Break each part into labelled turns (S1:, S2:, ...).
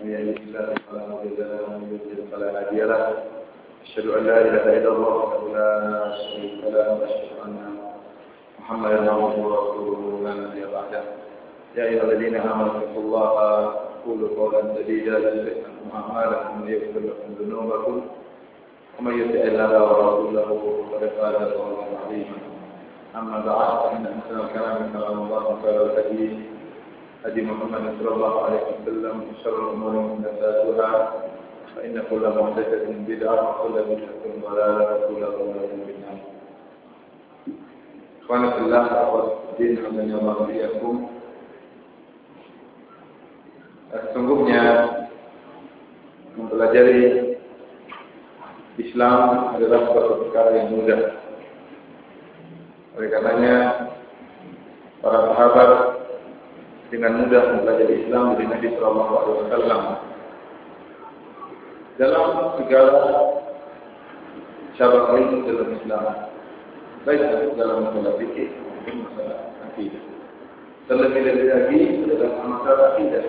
S1: من يهده الله فلا مضل له ومن يضلل فلا هادي له. أشهد أن لا إله إلا الله وحده لا شريك له وأشهد أن محمدا عبده ورسوله لا نبي بعده. يا أيها الذين آمنوا اتقوا الله قولوا قولا سديدا يصلح لكم أعمالكم ويغفر لكم ذنوبكم. ومن يطع الله ورسوله فقد فاز فوزا عظيما. أما بعد فإن أحسن الكلام كلام الله وخير الهدي هدي محمد صلى الله عليه وسلم وشر الأمور محدثاتها فإن كل محدثة بدعة وكل بدعة ضلالة وكل ضلالة في النار إخواني في الله أخوات الدين حمدني الله وإياكم Sesungguhnya mempelajari Islam adalah suatu perkara yang mudah. Oleh karenanya para sahabat dengan mudah mempelajari Islam dari Nabi Shallallahu Alaihi Wasallam dalam segala cabang ilmu dalam Islam, baik dalam masalah fikih maupun masalah akidah. Terlebih-lebih lagi dalam masalah akidah.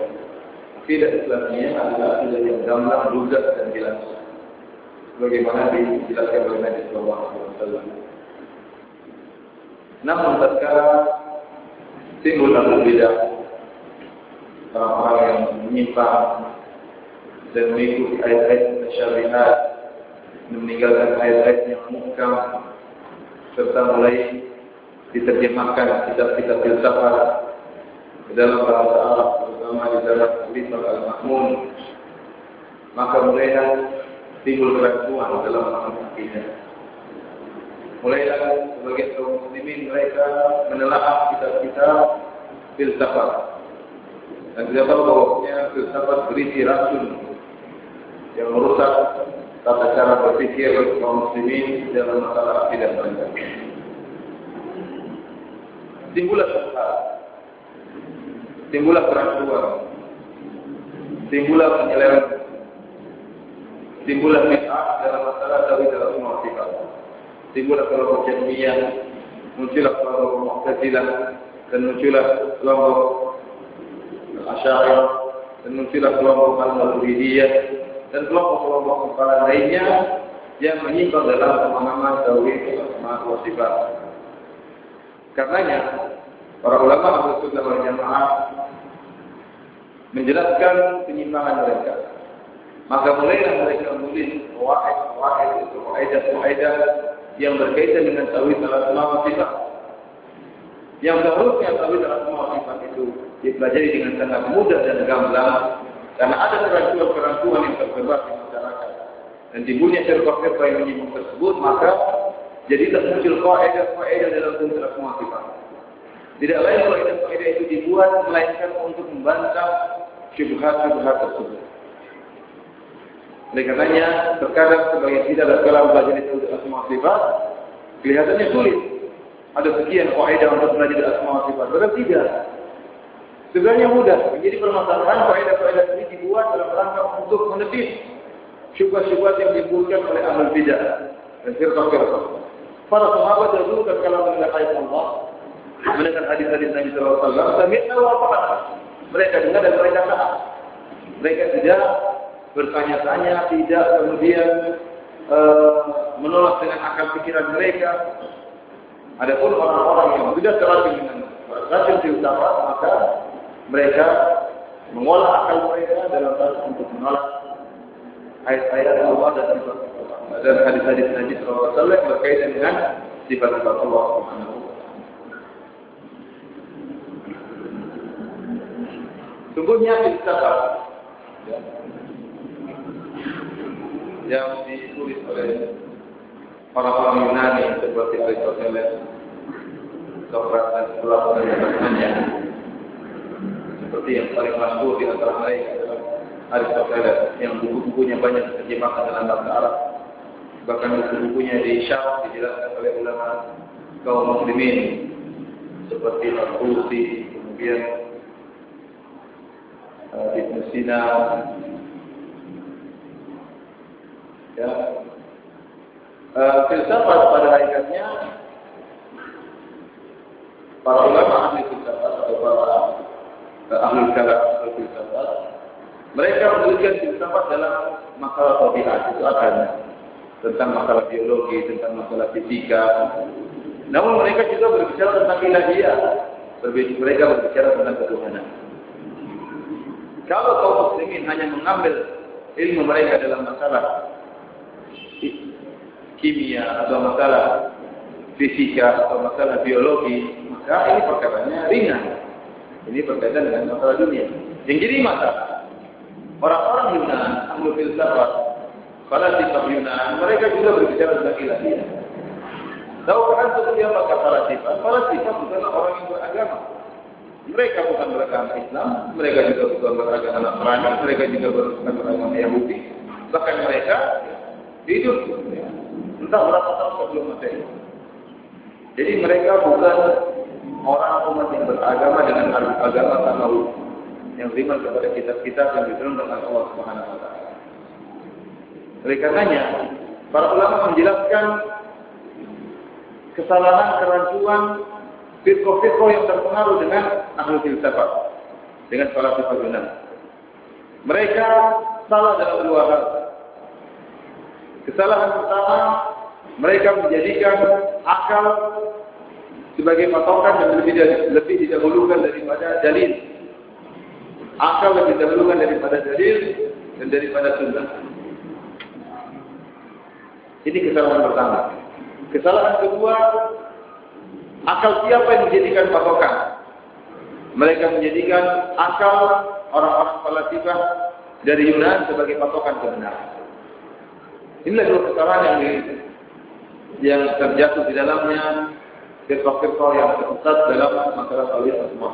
S1: Akidah Islamiyah adalah akidah yang gamblang, lugas dan jelas. Bagaimana dijelaskan oleh Nabi Shallallahu Alaihi Wasallam. Namun tatkala timbul dalam bidah orang-orang yang menyimpang dan mengikuti ayat-ayat syariat dan meninggalkan ayat-ayat yang muhkam serta mulai diterjemahkan kitab-kitab filsafat ke dalam bahasa Arab terutama di dalam Kitab Al-Mahmun maka mulailah timbul keraguan dalam masalah akidah. Mulailah kaum muslimin mereka menelaah kitab-kitab filsafat dan kita tahu bahwasanya filsafat berisi racun yang merusak tata cara berpikir kaum muslimin dalam masalah akidah mereka. Timbullah syubhat, timbullah keraguan, timbullah penyelewengan, timbullah bid'ah dalam masalah tauhid dan asma sifat. Timbullah kelompok jahmiyah, muncullah kelompok mu'tazilah. Dan muncullah kelompok Asy'ariyah dan muncullah kelompok Al-Maturidiyah dan kelompok-kelompok kepala lainnya yang menyimpang dalam pemahaman tauhid asma wa sifat. Karenanya para ulama Ahlus Sunnah wal Jamaah menjelaskan penyimpangan mereka. Maka mulailah mereka menulis qawaid, qawaid itu kaidah-kaidah yang berkaitan dengan tauhid asma wa sifat. Yang seharusnya asma wa sifat itu dipelajari dengan sangat mudah dan gamblang karena ada keraguan-keraguan yang tersebar di masyarakat dan timbulnya firqah-firqah yang menyimpang tersebut maka jadilah muncul kaidah-kaidah dalam tentang semua sifat. Tidak lain kaidah-kaidah itu dibuat melainkan untuk membantah syubhat-syubhat tersebut. Oleh karenanya terkadang sebagian kita dalam belajar itu semua sifat kelihatannya sulit. Ada sekian kaidah untuk belajar asma sifat. Padahal tidak. Sebenarnya mudah. Menjadi permasalahan kaidah-kaidah ini dibuat dalam rangka untuk menepis syubhat-syubhat yang ditimbulkan oleh ahlul bidah dan firqah-firqah. Para sahabat dahulu ketika mendengar ayat Allah, mendengar hadis-hadis Nabi sallallahu alaihi wasallam, sami'na wa ata'na. Mereka dengar dan mereka taat. Mereka tidak bertanya-tanya, tidak kemudian uh, menolak dengan akal pikiran mereka. Adapun orang-orang yang sudah terlatih dengan racun filsafat, maka mereka mengolah akal mereka dalam rangka untuk menolak ayat-ayat Allah dan dan hadis-hadis Nabi Wasallam berkaitan dengan sifat-sifat Allah Subhanahu Sungguhnya filsafat ya, yang ditulis oleh orang-orang Yunani seperti Aristoteles, Socrates, Plato dan lainnya seperti yang paling masyhur di antara mereka adalah Aristoteles yang buku-bukunya banyak terjemahkan dalam bahasa Arab. Bahkan buku-bukunya di Syam dijelaskan oleh ulama kaum muslimin seperti Al-Qusi, kemudian uh, Ibn Sina, ya. Uh, filsafat pada hakikatnya para ulama ahli filsafat atau para ahli kalam filsafat Mereka memberikan filsafat dalam masalah tabiat itu akan tentang masalah biologi, tentang masalah fisika. Namun mereka juga berbicara tentang ilahiyah. Mereka berbicara tentang ketuhanan. Kalau kaum muslimin hanya mengambil ilmu mereka dalam masalah kimia atau masalah fisika atau masalah biologi, maka ini perkaranya ringan. Ini berkaitan dengan masalah dunia. Yang jadi masalah, orang-orang Yunan, ahli filsafat, falsafah Yunan, mereka juga berbicara tentang ilahiyah. Tahu kan seperti apa kata falsafah? Falsafah bukanlah orang yang beragama. Mereka bukan beragama Islam, mereka juga bukan beragama Nasrani, mereka juga bukan beragama Yahudi. Bahkan mereka hidup entah berapa tahun sebelum Masehi. Jadi mereka bukan orang umat yang beragama dengan agama tahu yang beriman kepada kitab-kitab yang diturunkan oleh Allah Subhanahu wa taala. Oleh karenanya, para ulama menjelaskan kesalahan kerancuan firqah-firqah yang terpengaruh dengan ahli filsafat, dengan falsafah Yunan. Mereka salah dalam dua hal. Kesalahan pertama, mereka menjadikan akal sebagai patokan yang lebih lebih didahulukan daripada dalil. Akal lebih didahulukan daripada dalil dan daripada sunnah. Ini kesalahan pertama. Kesalahan kedua, akal siapa yang menjadikan patokan? Mereka menjadikan akal orang-orang falsafah dari Yunan sebagai patokan kebenaran. Inilah dua kesalahan yang yang terjatuh di dalamnya firqah-firqah yang tersesat dalam masalah tauhid semua.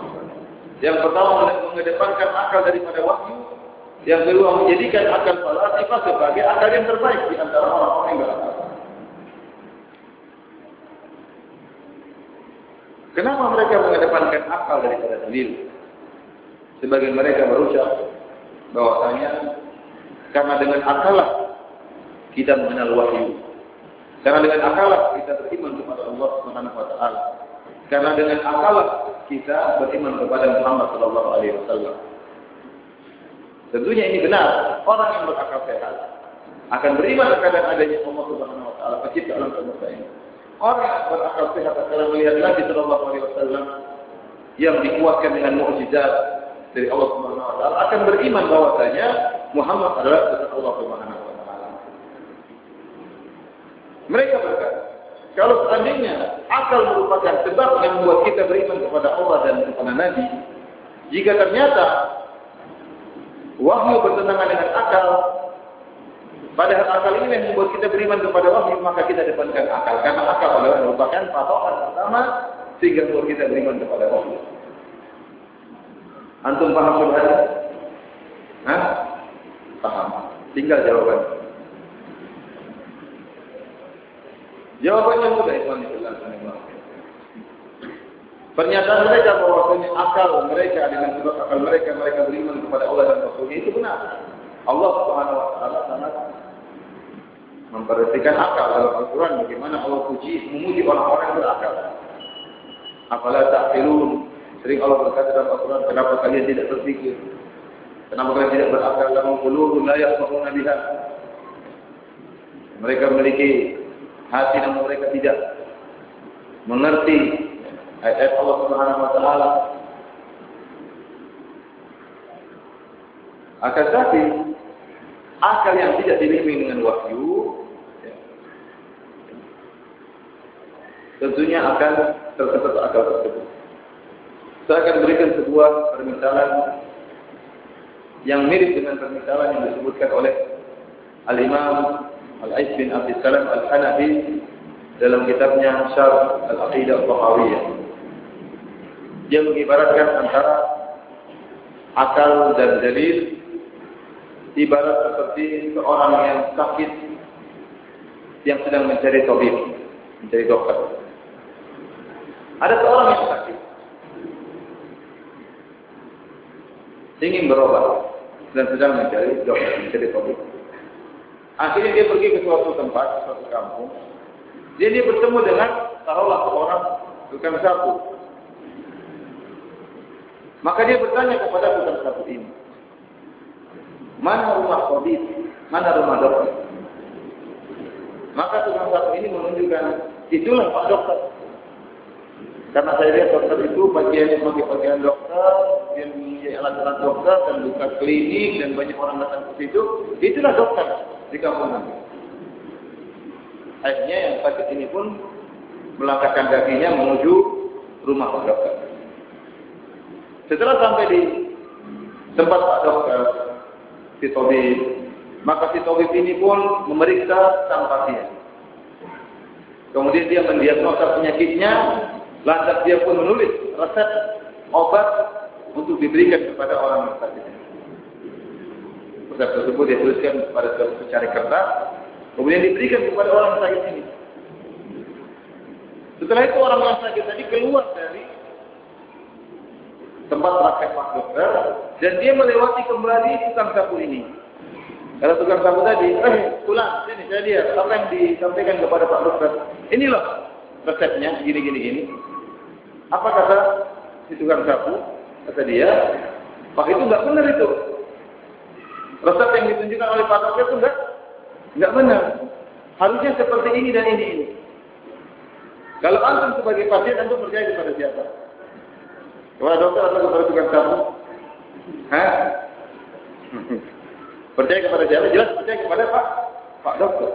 S1: Yang pertama mengedepankan akal daripada wahyu, yang kedua menjadikan akal falsafah sebagai akal yang terbaik di antara orang-orang yang berakal. Kenapa mereka mengedepankan akal daripada dalil? Sebagian mereka berucap bahwasanya karena dengan akal kita mengenal wahyu. Karena dengan akal kita beriman kepada Allah Subhanahu wa taala. Karena dengan akal kita beriman kepada Muhammad sallallahu alaihi wasallam. Tentunya ini benar. Orang yang berakal sehat akan beriman kepada adanya Allah Subhanahu wa taala, pencipta alam semesta ini. Orang yang berakal sehat akan melihat Nabi sallallahu alaihi wasallam yang dikuatkan dengan mukjizat dari Allah Subhanahu wa taala akan beriman bahwasanya Muhammad adalah Allah Subhanahu. Mereka berkata, kalau seandainya akal merupakan sebab yang membuat kita beriman kepada Allah dan kepada Nabi, jika ternyata wahyu bertentangan dengan akal, padahal akal ini yang membuat kita beriman kepada wahyu, maka kita depankan akal. Karena akal adalah merupakan patokan pertama sehingga membuat kita beriman kepada wahyu. Antum paham subhanallah? Hah? Paham. Tinggal jawabannya. Jawabannya mudah Ikhwan Pernyataan mereka bahwasanya akal mereka dengan sebab akal mereka mereka beriman kepada Allah dan Rasulnya itu benar. Allah Subhanahu wa taala sangat memperhatikan akal dalam Al-Quran bagaimana Allah puji memuji orang-orang yang berakal. Apalah ta'qilun? Sering Allah berkata dalam Al-Quran, kenapa kalian tidak berpikir? Kenapa kalian tidak berakal? Lahum qulubun la yafqahuna biha. Mereka memiliki hati namun mereka tidak mengerti ayat Allah Subhanahu wa taala. Akan tetapi akal yang tidak dibimbing dengan wahyu ya, tentunya akan tersesat akal tersebut. Saya akan berikan sebuah permisalan yang mirip dengan permisalan yang disebutkan oleh Al-Imam Al-Ais bin Abdul Salam Al-Hanafi dalam kitabnya Syarh Al-Aqidah Al-Bahawiyah. Dia mengibaratkan antara akal dan dalil ibarat seperti seorang yang sakit yang sedang mencari tabib, mencari dokter. Ada seorang yang sakit ingin berobat dan sedang mencari dokter, mencari tabib. Akhirnya dia pergi ke suatu tempat, suatu kampung. Dia dia bertemu dengan taruhlah seorang tukang sapu. Maka dia bertanya kepada tukang sapu ini. mana rumah tabib, mana rumah dokter. Maka tukang sapu ini menunjukkan itulah Pak Dokter. Karena saya lihat dokter itu bagian sebagai bagian dokter, yang mempunyai alat-alat dokter dan buka klinik dan banyak orang datang ke situ. Itulah dokter di kampung kami. Akhirnya yang sakit ini pun melangkahkan kakinya menuju rumah Pak Dokter. Setelah sampai di tempat Pak Dokter, si Tobib, maka si Tobib ini pun memeriksa sang pasien. Kemudian dia mendiagnosa penyakitnya, Lantas dia pun menulis resep obat untuk diberikan kepada orang yang sakit. Resep tersebut dia tuliskan kepada secari kertas, kemudian diberikan kepada orang sakit ini. Setelah itu orang yang sakit tadi keluar dari tempat praktek pak dokter dan dia melewati kembali tukang sapu ini. Kalau tukang sapu tadi, eh pulang sini saya dia apa yang disampaikan kepada pak dokter. Ini loh resepnya gini gini gini. Apa kata si tukang sapu? Kata dia, Pak itu nggak benar itu. Resep yang ditunjukkan oleh Pak Dokter itu nggak nggak benar. Harusnya seperti ini dan ini ini. Kalau antum sebagai pasien antum percaya kepada siapa? Kepada dokter atau kepada tukang sapu? Hah? percaya kepada siapa? Jelas percaya kepada Pak Pak Dokter.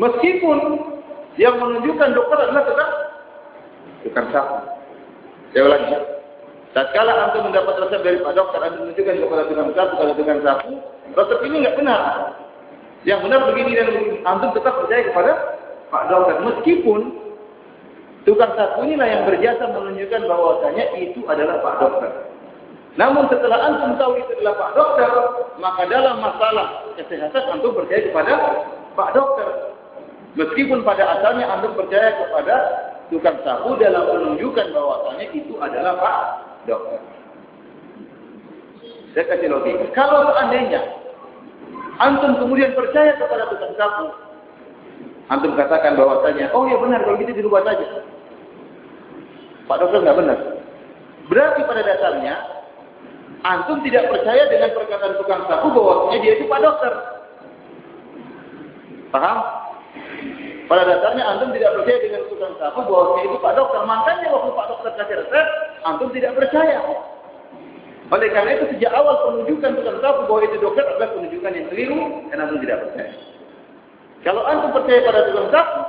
S1: Meskipun yang menunjukkan dokter adalah tukang tukang sapu. Saya ulangi. Tatkala antum mendapat resep dari Pak Dokter, antum menunjukkan kepada tukang sapu, kalau tukang sapu, resep ini nggak benar. Yang benar begini dan begini. Antum tetap percaya kepada Pak Dokter. Meskipun tukang sapu inilah yang berjasa menunjukkan bahwasanya itu adalah Pak Dokter. Namun setelah antum tahu itu adalah Pak Dokter, maka dalam masalah kesehatan antum percaya kepada Pak Dokter. Meskipun pada asalnya antum percaya kepada tukang sapu dalam menunjukkan bahwasanya itu adalah Pak Dokter. Saya kasih logika. Kalau seandainya antum kemudian percaya kepada tukang sapu, antum katakan bahwasanya, oh ya benar kalau gitu dirubah saja. Pak Dokter nggak benar. Berarti pada dasarnya antum tidak percaya dengan perkataan tukang sapu bahwasanya dia itu Pak Dokter. Paham? Pada dasarnya antum tidak percaya dengan tukang sapu bahwa itu Pak Dokter. Makanya waktu Pak Dokter kasih resep, antum tidak percaya. Oleh karena itu sejak awal penunjukan tukang sapu bahwa itu dokter adalah penunjukan yang keliru dan antum tidak percaya. Kalau antum percaya pada tukang sapu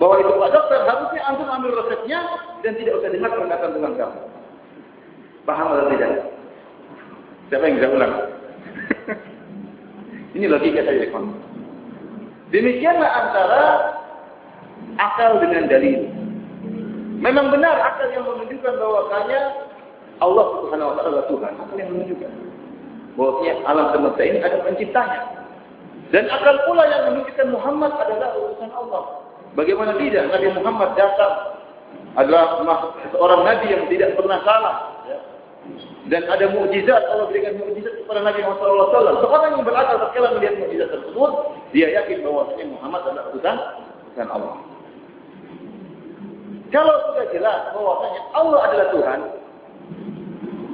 S1: bahwa itu Pak Dokter, harusnya antum ambil resepnya dan tidak usah dengar perkataan tukang sapu. Paham atau tidak? Siapa yang bisa ulang? Ini logika saya, Demikianlah antara akal dengan dalil. Memang benar akal yang menunjukkan bahwasanya Allah Subhanahu wa taala Tuhan. Akal yang menunjukkan bahwasanya alam semesta ini ada penciptanya. Dan akal pula yang menunjukkan Muhammad adalah utusan Allah. Bagaimana tidak Nabi Muhammad datang adalah seorang nabi yang tidak pernah salah. Ya. Dan ada mukjizat Allah berikan mukjizat kepada Nabi Muhammad SAW. Seorang yang berakal tatkala melihat mukjizat tersebut, dia yakin bahwasanya Muhammad adalah utusan Allah. Kalau sudah jelas bahwasanya Allah adalah Tuhan,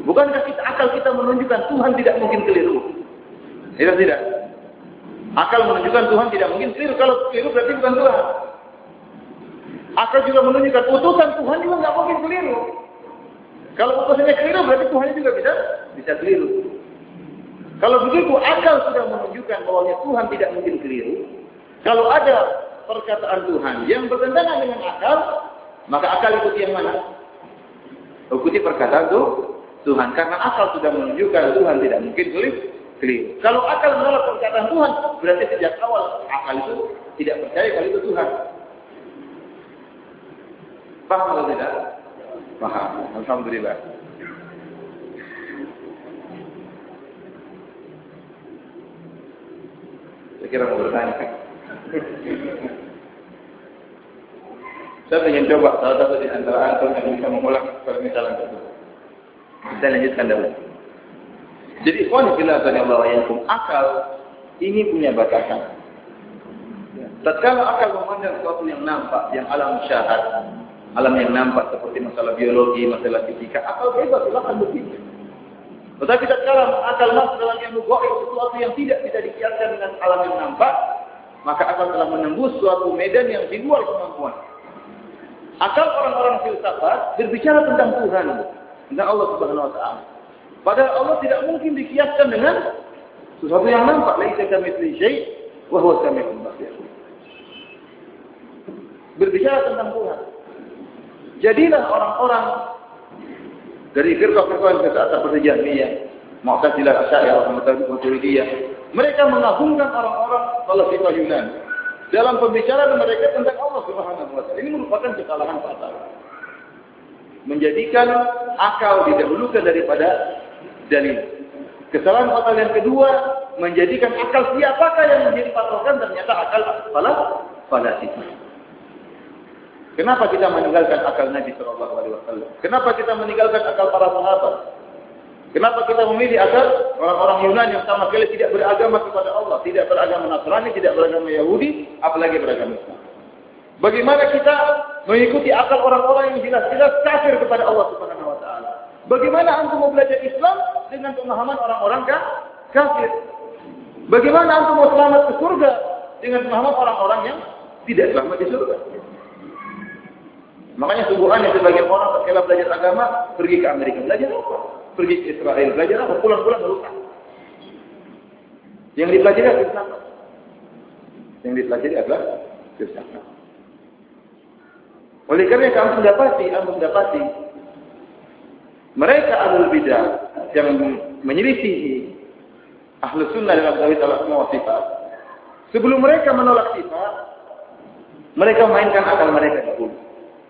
S1: bukankah kita akal kita menunjukkan Tuhan tidak mungkin keliru? Tidak tidak. Akal menunjukkan Tuhan tidak mungkin keliru. Kalau keliru berarti bukan Tuhan. Akal juga menunjukkan utusan Tuhan juga nggak mungkin keliru. Kalau utusannya keliru berarti Tuhan juga bisa bisa keliru. Kalau begitu akal sudah menunjukkan bahwa Tuhan tidak mungkin keliru. Kalau ada perkataan Tuhan yang bertentangan dengan akal, maka akal ikuti yang mana? Ikuti perkataan itu Tuhan. Karena akal sudah menunjukkan Tuhan tidak mungkin keliru. Kalau akal menolak perkataan Tuhan, berarti sejak awal akal itu tidak percaya kalau itu Tuhan. Paham atau tidak? Paham. Alhamdulillah. Saya kira mau bertanya. Saya ingin coba salah satu di antara antum yang bisa mengulang permisalan tersebut. Saya lanjutkan dahulu. Jadi ikhwan fillah Allah yakum akal ini punya batasan. Tatkala akal memandang sesuatu yang nampak, yang alam syahad, alam yang nampak seperti masalah biologi, masalah fisika, akal bebas silahkan berpikir. Tetapi tatkala akal masuk dalam ilmu gaib sesuatu yang tidak bisa dikiaskan dengan alam yang nampak, maka akal telah menembus suatu medan yang di luar kemampuan. Akal orang-orang filsafat berbicara tentang Tuhan, tentang Allah Subhanahu wa taala. Padahal Allah tidak mungkin dikiaskan dengan sesuatu yang nampak. Laisa kamitsli syai' wa huwa samiul basir. Berbicara tentang Tuhan. Jadilah orang-orang dari firqah-firqah yang kata seperti Jahmiyah, Mu'tazilah, Asy'ariyah, Maturidiyah. Mereka mengagungkan orang-orang falsafah Yunani dalam pembicaraan mereka tentang Allah Subhanahu wa. Ini merupakan kesalahan fatal. Menjadikan akal didahulukan daripada dalil. Kesalahan fatal yang kedua menjadikan akal siapakah yang menjadi patokan ternyata akal falas falasifa. Kenapa kita meninggalkan akal Nabi Shallallahu Alaihi Wasallam? Kenapa kita meninggalkan akal para sahabat? Kenapa kita memilih akal orang-orang Yunani yang sama sekali tidak beragama kepada Allah, tidak beragama Nasrani, tidak beragama Yahudi, apalagi beragama Islam? Bagaimana kita mengikuti akal orang-orang yang jelas-jelas kafir kepada Allah Subhanahu Wa Taala? Bagaimana antum mau belajar Islam dengan pemahaman orang-orang kafir? Bagaimana antum mau selamat ke surga dengan pemahaman orang-orang yang tidak selamat di surga? Makanya subuhannya sebagian orang setelah belajar agama pergi ke Amerika belajar apa? Pergi ke Israel belajar apa? Pulang-pulang lupa. Yang dipelajari adalah filsafat. Yang dipelajari adalah filsafat. Oleh karena itu antum dapati, antum dapati mereka ahlul bidah yang menyelisihi ahlu sunnah dalam tauhid al-asma sifat. Sebelum mereka menolak sifat, mereka mainkan akal mereka dulu.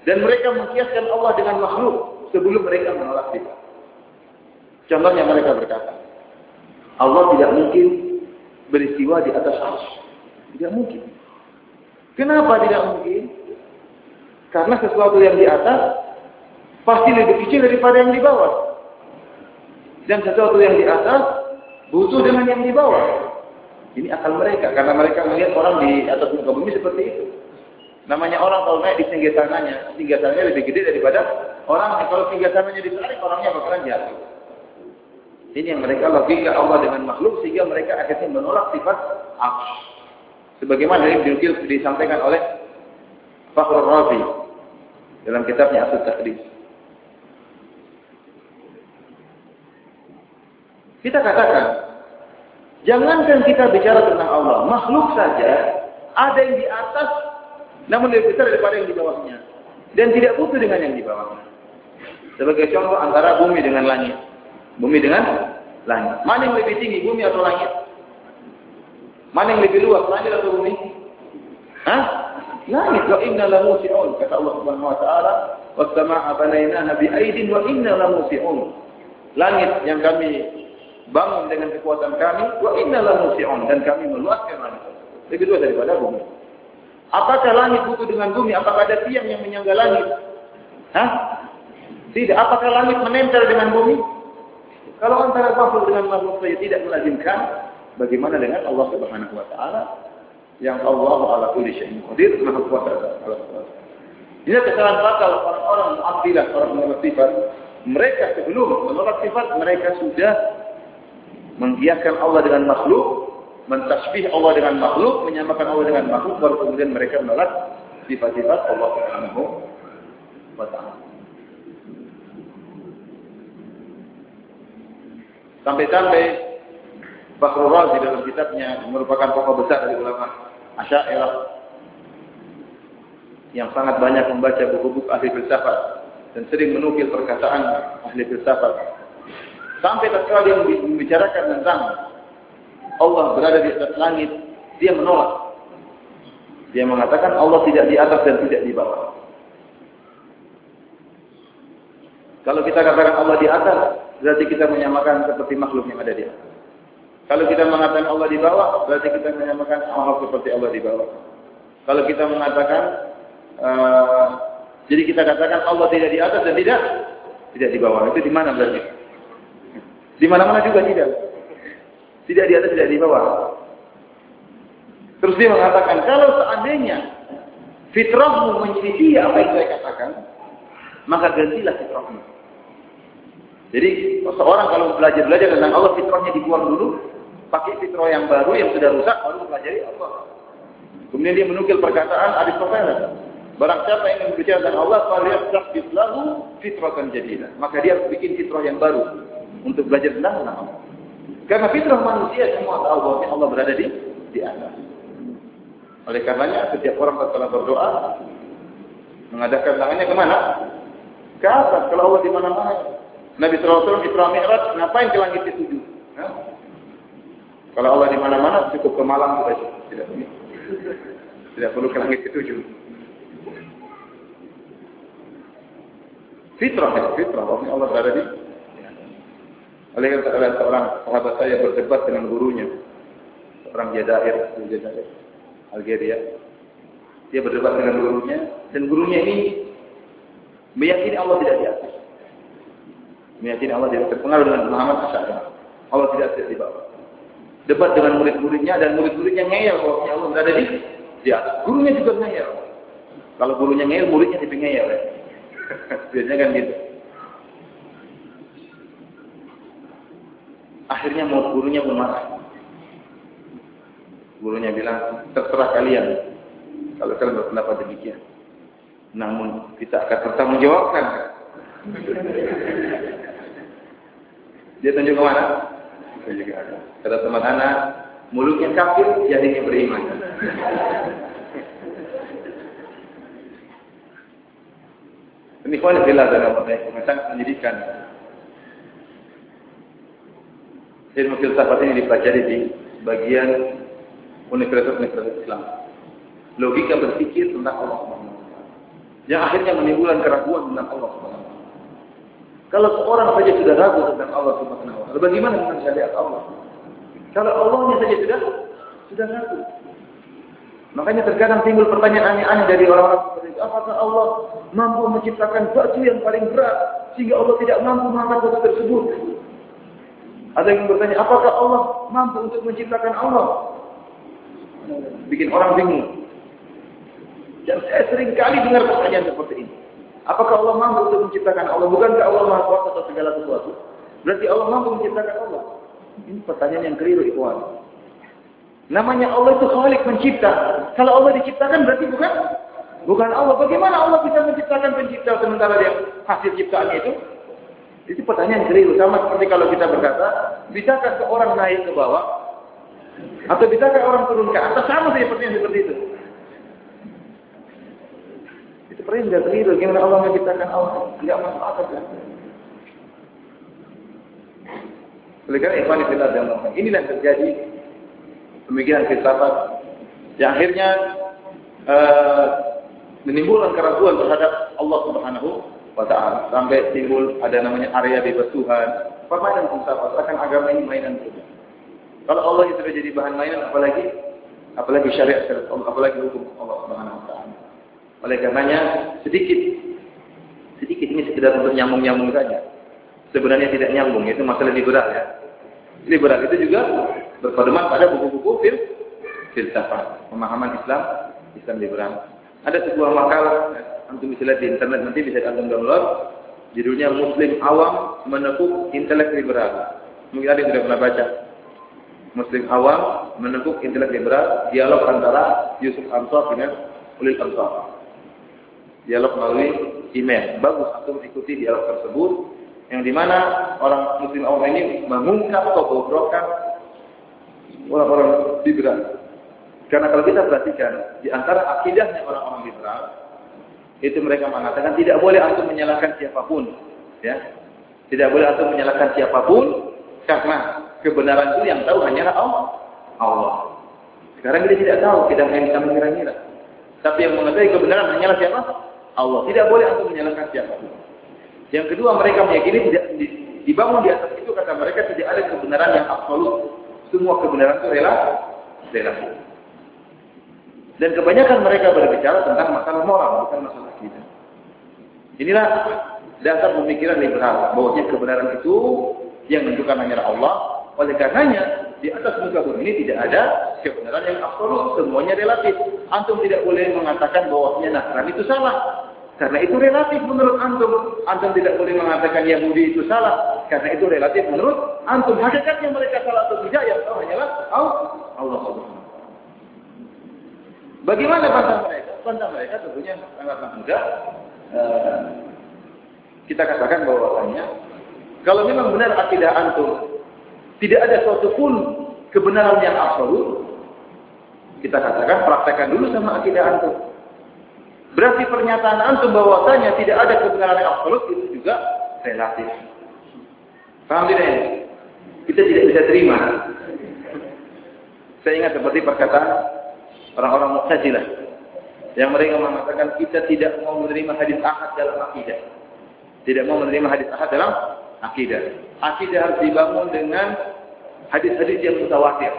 S1: Dan mereka mengkiaskan Allah dengan makhluk sebelum mereka menolak sifat. Contohnya mereka berkata, Allah tidak mungkin beristiwa di atas arsh. Tidak mungkin. Kenapa tidak mungkin? Karena sesuatu yang di atas pasti lebih kecil daripada yang di bawah. Dan sesuatu yang di atas butuh dengan yang di bawah. Ini akal mereka karena mereka melihat orang di atas muka bumi seperti itu. Namanya orang kalau naik di singgasananya, singgasananya lebih gede daripada orang kalau singgasananya ditarik orangnya bakalan jatuh. Ini yang mereka logika Allah dengan makhluk sehingga mereka akhirnya menolak sifat arsh. Sebagaimana yang disampaikan oleh Fakhrul Razi dalam kitabnya Asul Taqdis. Kita katakan, jangankan kita bicara tentang Allah, makhluk saja ada yang di atas namun lebih besar daripada yang di bawahnya. Dan tidak butuh dengan yang di bawahnya. Sebagai contoh antara bumi dengan langit. Bumi dengan langit. Mana yang lebih tinggi, bumi atau langit? Mana yang lebih luas, langit atau bumi? Hah? Langit. Wa inna la musi'un. Kata Allah subhanahu wa ta'ala. Wa sama'a banainaha bi'aidin wa inna la musi'un. Langit yang kami bangun dengan kekuatan kami. Wa inna la musi'un. Dan kami meluaskan langit. Lebih luas daripada bumi. Apakah langit butuh dengan bumi? Apakah ada tiang yang menyangga langit? Hah? Tidak. Apakah langit menempel dengan bumi? Kalau antara makhluk dengan makhluk saja tidak melazimkan, bagaimana dengan Allah Subhanahu wa taala yang Allah ala kulli syai'in qadir, Maha kuasa atas. Ini kesalahan fatal orang-orang mu'abdilah, orang menolak sifat. Mereka sebelum menolak sifat, mereka sudah menggiatkan Allah dengan makhluk, mentasbih Allah dengan makhluk, menyamakan Allah dengan makhluk, baru kemudian mereka menolak sifat-sifat Allah Subhanahu wa. Sampai-sampai Bakhrul Razi dalam kitabnya merupakan tokoh besar dari ulama Asy'ariyah yang sangat banyak membaca buku-buku ahli filsafat dan sering menukil perkataan ahli filsafat. Sampai tatkala dia membicarakan tentang Allah berada di atas langit, dia menolak. Dia mengatakan Allah tidak di atas dan tidak di bawah. Kalau kita katakan Allah di atas, berarti kita menyamakan seperti makhluk yang ada di atas. Kalau kita mengatakan Allah di bawah, berarti kita menyamakan Allah seperti Allah di bawah. Kalau kita mengatakan, uh, jadi kita katakan Allah tidak di atas dan tidak tidak di bawah. Itu di mana berarti? Di mana-mana juga tidak. Tidak di atas, tidak di bawah. Terus dia mengatakan, kalau seandainya fitrahmu menyelisih apa yang saya katakan, maka gantilah fitrahmu. Jadi seorang kalau belajar-belajar tentang Allah fitrahnya dibuang dulu, pakai fitrah yang baru yang sudah rusak baru mempelajari Allah. Kemudian dia menukil perkataan Aristoteles. Barang siapa yang berbicara tentang Allah, falyastaqbit lahu fitratan jadidah. Maka dia harus bikin fitrah yang baru untuk belajar tentang Allah. Karena fitrah manusia semua tahu bahwa Allah berada di di atas. Oleh karenanya setiap orang setelah berdoa mengadakan tangannya ke mana? Ke atas. Kalau Allah di mana-mana. Nabi SAW Isra Mi'raj ngapain ke langit ketujuh? Kalau Allah di mana-mana cukup ke Malang sudah cukup. Tidak, tidak perlu ke langit ketujuh. Fitrah ya, fitrah. Bahwa Allah berada di oleh karena seorang sahabat saya berdebat dengan gurunya, seorang Jazair, Jazair, Algeria. Dia berdebat dengan gurunya, dan gurunya ini meyakini Allah tidak di atas. Meyakini Allah tidak terpengaruh dengan Muhammad Asy'ari. Allah tidak ada di bawah. Debat dengan murid-muridnya dan murid-muridnya ngeyel bahwa Allah berada di di atas. Gurunya juga ngeyel. Kalau gurunya ngeyel, muridnya jadi ngeyel. Ya. Biasanya kan gitu. Akhirnya mau gurunya marah. Gurunya bilang, terserah kalian. Kalau kalian berpendapat demikian. Namun kita akan bertanggung jawabkan. Dia tunjuk ke mana? Kata teman anak, mulutnya kafir, jadinya beriman. Ini kuali bila dalam sangat menyedihkan. ilmu filsafat ini dipelajari di bagian universitas-universitas Islam. Logika berpikir tentang Allah Yang akhirnya menimbulkan keraguan tentang Allah Subhanahu Kalau seorang saja sudah ragu tentang Allah Subhanahu wa bagaimana dengan syariat Allah? Kalau Allahnya saja sudah sudah ragu. Makanya terkadang timbul pertanyaan aneh-aneh dari orang-orang seperti itu. Apakah Allah mampu menciptakan batu yang paling berat sehingga Allah tidak mampu mengangkat batu tersebut? Ada yang bertanya, apakah Allah mampu untuk menciptakan Allah? Bikin orang bingung. Dan saya sering kali dengar pertanyaan seperti ini. Apakah Allah mampu untuk menciptakan Allah? Bukankah Allah maha kuasa atas segala sesuatu? Berarti Allah mampu menciptakan Allah. Ini pertanyaan yang keliru, ikhwan. Namanya Allah itu khalik mencipta. Kalau Allah diciptakan berarti bukan bukan Allah. Bagaimana Allah bisa menciptakan pencipta sementara dia hasil ciptaannya itu itu pertanyaan keliru. Sama seperti kalau kita berkata, bisakah seorang naik ke bawah? Atau bisakah orang turun ke atas? Sama pertanyaan seperti itu. Perintah keliru. Gimana Allah menciptakan Allah? Tidak masuk akal? Oleh karena ikhwan fillah dan inilah yang terjadi pemikiran filsafat yang akhirnya uh, menimbulkan keraguan terhadap Allah Subhanahu wa ta'ala. Sampai timbul ada namanya area bebas Tuhan. Permainan filsafat akan agama ini mainan saja. Kalau Allah itu sudah jadi bahan mainan, apalagi apalagi syariat Allah, apalagi hukum Allah. Oleh karenanya sedikit sedikit ini sekedar untuk nyambung-nyambung saja. Sebenarnya tidak nyambung, itu masalah liberal ya. Liberal itu juga berpedoman pada buku-buku fil filsafat, pemahaman Islam, Islam liberal. Ada sebuah makalah antum bisa lihat di internet nanti bisa antum download. Judulnya Muslim Awam Menekuk Intelek Liberal. Mungkin ada yang sudah pernah baca. Muslim Awam Menekuk Intelek Liberal. Dialog antara Yusuf Ansor dengan Ulil Ansor. Dialog melalui email. Bagus antum ikuti dialog tersebut. Yang di mana orang Muslim Awam ini mengungkap kebobrokan orang-orang liberal. Karena kalau kita perhatikan, di antara akidahnya orang-orang liberal, itu mereka mengatakan tidak boleh antum menyalahkan siapa pun ya tidak boleh antum menyalahkan siapa pun karena kebenaran itu yang tahu hanya Allah Allah sekarang kita tidak tahu kita hanya bisa mengira-ngira tapi yang mengetahui kebenaran hanyalah siapa Allah tidak boleh antum menyalahkan siapa pun yang kedua mereka meyakini tidak dibangun di atas itu kata mereka tidak ada kebenaran yang absolut semua kebenaran itu relatif relatif dan kebanyakan mereka berbicara tentang masalah moral, bukan masalah kita. Inilah dasar pemikiran liberal, bahwasanya kebenaran itu yang menentukan hanya Allah. Oleh karenanya, di atas muka bumi ini tidak ada kebenaran yang absolut, semuanya relatif. Antum tidak boleh mengatakan bahwasanya Nasrani itu salah. Karena itu relatif menurut antum. Antum tidak boleh mengatakan Yahudi itu salah. Karena itu relatif menurut antum. Hakikatnya mereka salah atau tidak yang tahu hanyalah Allah Allah. Bagaimana bantah mereka? Bantah mereka tentunya sangatlah mudah. Uh, kita katakan bahwasanya kalau memang benar akidah antum tidak ada suatu pun kebenaran yang absolut, kita katakan praktekkan dulu sama akidah antum. Berarti pernyataan antum bahwasanya tidak ada kebenaran yang absolut itu juga relatif. Paham tidak ini? Kita tidak bisa terima. Saya ingat seperti perkataan orang-orang Mu'tazilah yang mereka mengatakan kita tidak mau menerima hadis ahad dalam akidah. Tidak mau menerima hadis ahad dalam akidah. Akidah harus dibangun dengan hadis-hadis yang mutawatir.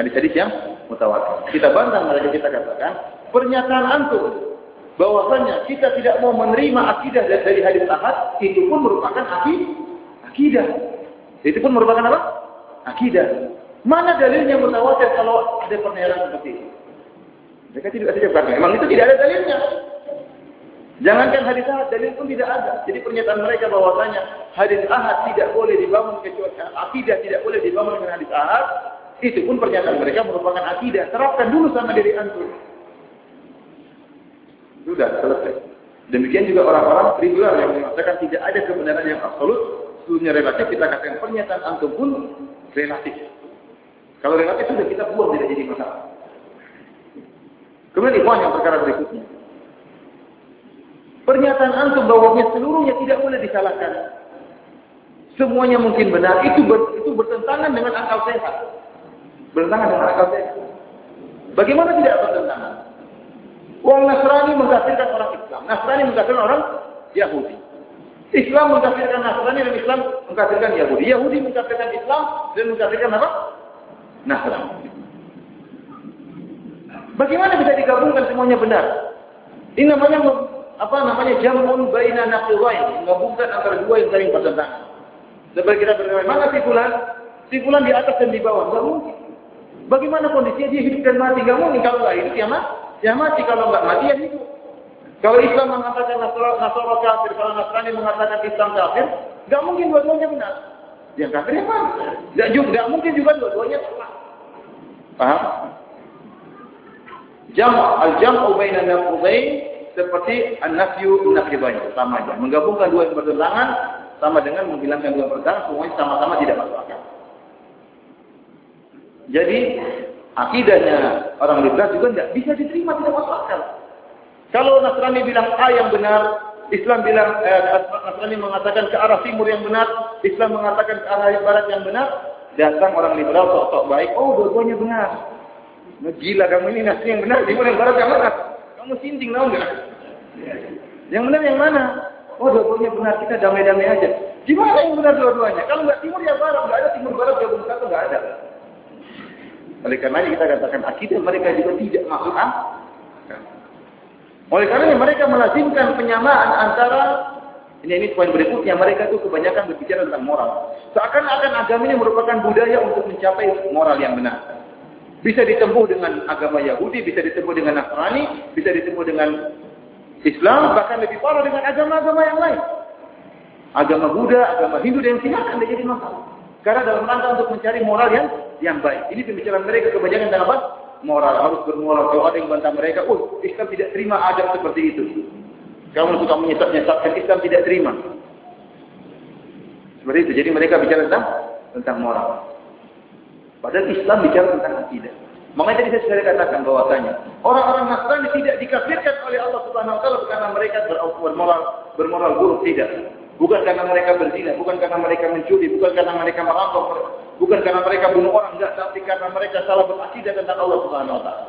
S1: Hadis-hadis yang mutawatir. Kita bantah mereka kita katakan pernyataan antum bahwasanya kita tidak mau menerima akidah dari hadis ahad itu pun merupakan akidah. Itu pun merupakan apa? Akidah. Mana dalilnya mutawatir kalau ada pernyataan seperti itu? Mereka tidak ada jawab. Memang itu tidak ada dalilnya. Jangankan hadis ahad, dalil pun tidak ada. Jadi pernyataan mereka bahwasanya hadis ahad tidak boleh dibangun kecuali akidah tidak boleh dibangun dengan hadis ahad, itu pun pernyataan mereka merupakan akidah. Terapkan dulu sama diri antum. Sudah selesai. Demikian juga orang-orang tribunal yang mengatakan tidak ada kebenaran yang absolut, seluruhnya relatif, kita katakan pernyataan antum pun relatif. Kalau relatif sudah kita buang tidak jadi masalah. Kemudian ikhwan yang perkara berikutnya. Pernyataan antum bahwa seluruhnya tidak boleh disalahkan. Semuanya mungkin benar. Itu ber, itu bertentangan dengan akal sehat. Bertentangan dengan akal sehat. Bagaimana tidak bertentangan? Orang Nasrani mengkafirkan orang Islam. Nasrani mengkafirkan orang Yahudi. Islam mengkafirkan Nasrani dan Islam mengkafirkan Yahudi. Yahudi mengkafirkan Islam dan mengkafirkan apa? Nasrani. Bagaimana bisa digabungkan semuanya benar? Ini namanya apa namanya jamun baina naqidain, menggabungkan antara dua yang saling bertentangan. Seperti kita berkata, mana si fulan? Si fulan di atas dan di bawah, enggak mungkin. Bagaimana kondisinya dia hidup dan mati? Enggak mungkin kalau enggak hidup ya. Ya mati kalau nggak mati ya hidup. Kalau Islam mengatakan Nasara kafir, kalau Nasrani mengatakan Islam kafir, nggak mungkin dua-duanya benar. Yang kafir yang mana? Nggak juga, nggak mungkin juga dua-duanya salah. Paham? Jam al-jam'u baina nafudain seperti an-nafyu nafidain sama aja. Menggabungkan dua yang bertentangan sama dengan menghilangkan dua yang semuanya sama-sama tidak masuk akal. Jadi akidahnya orang liberal juga tidak bisa diterima, tidak masuk akal. Kalau Nasrani bilang A yang benar, Islam bilang eh, Nasrani mengatakan ke arah timur yang benar, Islam mengatakan ke arah barat yang benar, datang orang liberal sok-sok baik, oh dua-duanya benar. Nah, gila kamu ini Nasrani yang benar, timur yang barat yang mana? Kamu sinting tahu nggak? Yang benar yang mana? Oh dua-duanya benar, kita damai-damai aja. Gimana yang benar dua-duanya? Kalau nggak timur ya barat, nggak ada timur barat gabung satu nggak ada. Oleh karena kita katakan akidah mereka juga tidak masuk akal. Oleh karena mereka melazimkan penyamaan antara ini ini poin berikutnya mereka itu kebanyakan berbicara tentang moral. Seakan-akan agama ini merupakan budaya untuk mencapai moral yang benar. Bisa ditempuh dengan agama Yahudi, bisa ditempuh dengan Nasrani, bisa ditempuh dengan Islam, bahkan lebih parah dengan agama-agama yang lain. Agama Buddha, agama Hindu dan silakan jadi masalah. Karena dalam rangka untuk mencari moral yang yang baik. Ini pembicaraan mereka kebanyakan tentang apa? Moral. Harus bermoral. Kalau ada yang bantah mereka, oh Islam tidak terima adab seperti itu. Kamu suka menyesat-nyesatkan Islam tidak terima. Seperti itu. Jadi mereka bicara tentang tentang moral. Padahal Islam bicara tentang akidah. Makanya tadi saya sudah katakan bahwasanya orang-orang Nasrani tidak dikafirkan oleh Allah Subhanahu wa taala karena mereka bermoral bermoral buruk tidak. Bukan karena mereka berzina, bukan karena mereka mencuri, bukan karena mereka merampok, bukan karena mereka bunuh orang, enggak, tapi karena mereka salah berakidah tentang Allah Subhanahu wa taala.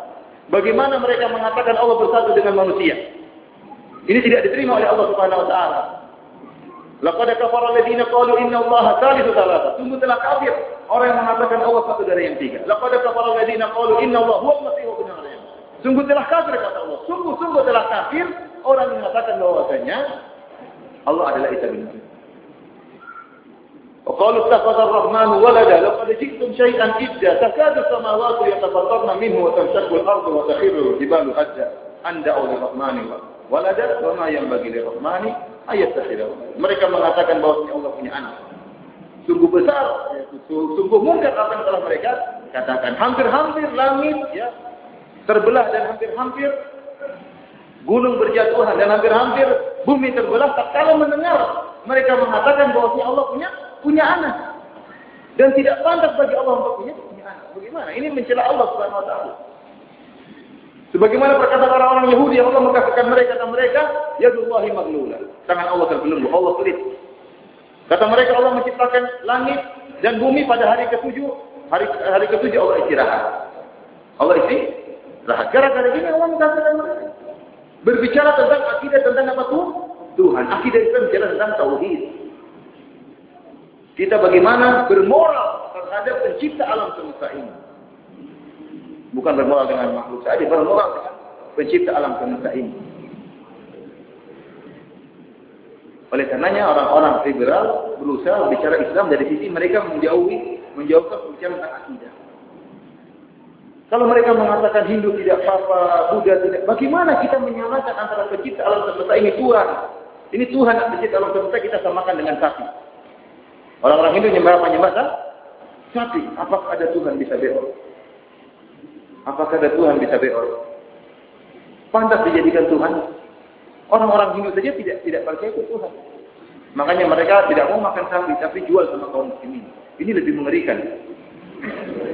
S1: Bagaimana mereka mengatakan Allah bersatu dengan manusia? Ini tidak diterima oleh Allah Subhanahu wa taala. Laqad kafara alladziina qalu inna Allaha thalithu thalatha. Sungguh telah kafir orang yang mengatakan Allah satu dari yang tiga. Laqad kafara alladziina qalu inna Allaha huwal masih ibnu Maryam. Sungguh telah kafir kata Allah. Sungguh-sungguh telah kafir orang yang mengatakan bahwasanya Allah adalah Isa bin Maryam. وقالوا اتخذ الرحمن ولدا لقد جئتم شيئا إدا تكاد السماوات يتفطرن منه وتنشق الأرض وتخر الجبال هدا anda oleh rahmani waladat wa ma yanbaghi lirahmani ayat Mereka mengatakan bahwa Allah punya anak. Sungguh besar, sungguh mungkin apa yang telah mereka katakan. Hampir-hampir langit ya terbelah dan hampir-hampir gunung berjatuhan dan hampir-hampir bumi terbelah tak kala mendengar mereka mengatakan bahwa Allah punya punya anak dan tidak pantas bagi Allah untuk punya, anak. Bagaimana? Ini mencela Allah Subhanahu wa taala. Sebagaimana perkataan orang-orang Yahudi Allah mengatakan mereka kata mereka, yadullahi maghlula. Tangan Allah terbelenggu, Allah pelit. Kata mereka Allah menciptakan langit dan bumi pada hari ketujuh, hari hari ketujuh Allah istirahat. Allah istirahat. Gara-gara ini Allah mengatakan mereka. Berbicara tentang akidah tentang apa tuh? Tuhan. Akidah itu bicara tentang tauhid. Kita bagaimana bermoral terhadap pencipta alam semesta ini. Bukan bermoral dengan makhluk saja, bermoral dengan pencipta alam semesta ini. Oleh karenanya orang-orang liberal berusaha bicara Islam dari sisi mereka menjauhi menjauhkan pembicaraan tentang akidah. Kalau mereka mengatakan Hindu tidak apa-apa, Buddha tidak, bagaimana kita menyamakan antara pencipta alam semesta ini Tuhan? Ini Tuhan pencipta alam semesta kita samakan dengan sapi. Orang-orang Hindu nyembah apa nyembah? Sapi. Apakah ada Tuhan bisa beor? Apakah ada Tuhan bisa beor? Pantas dijadikan Tuhan? Orang-orang Hindu saja tidak tidak percaya ke Tuhan. Makanya mereka tidak mau makan sapi, tapi jual sama kaum muslimin. Ini lebih mengerikan.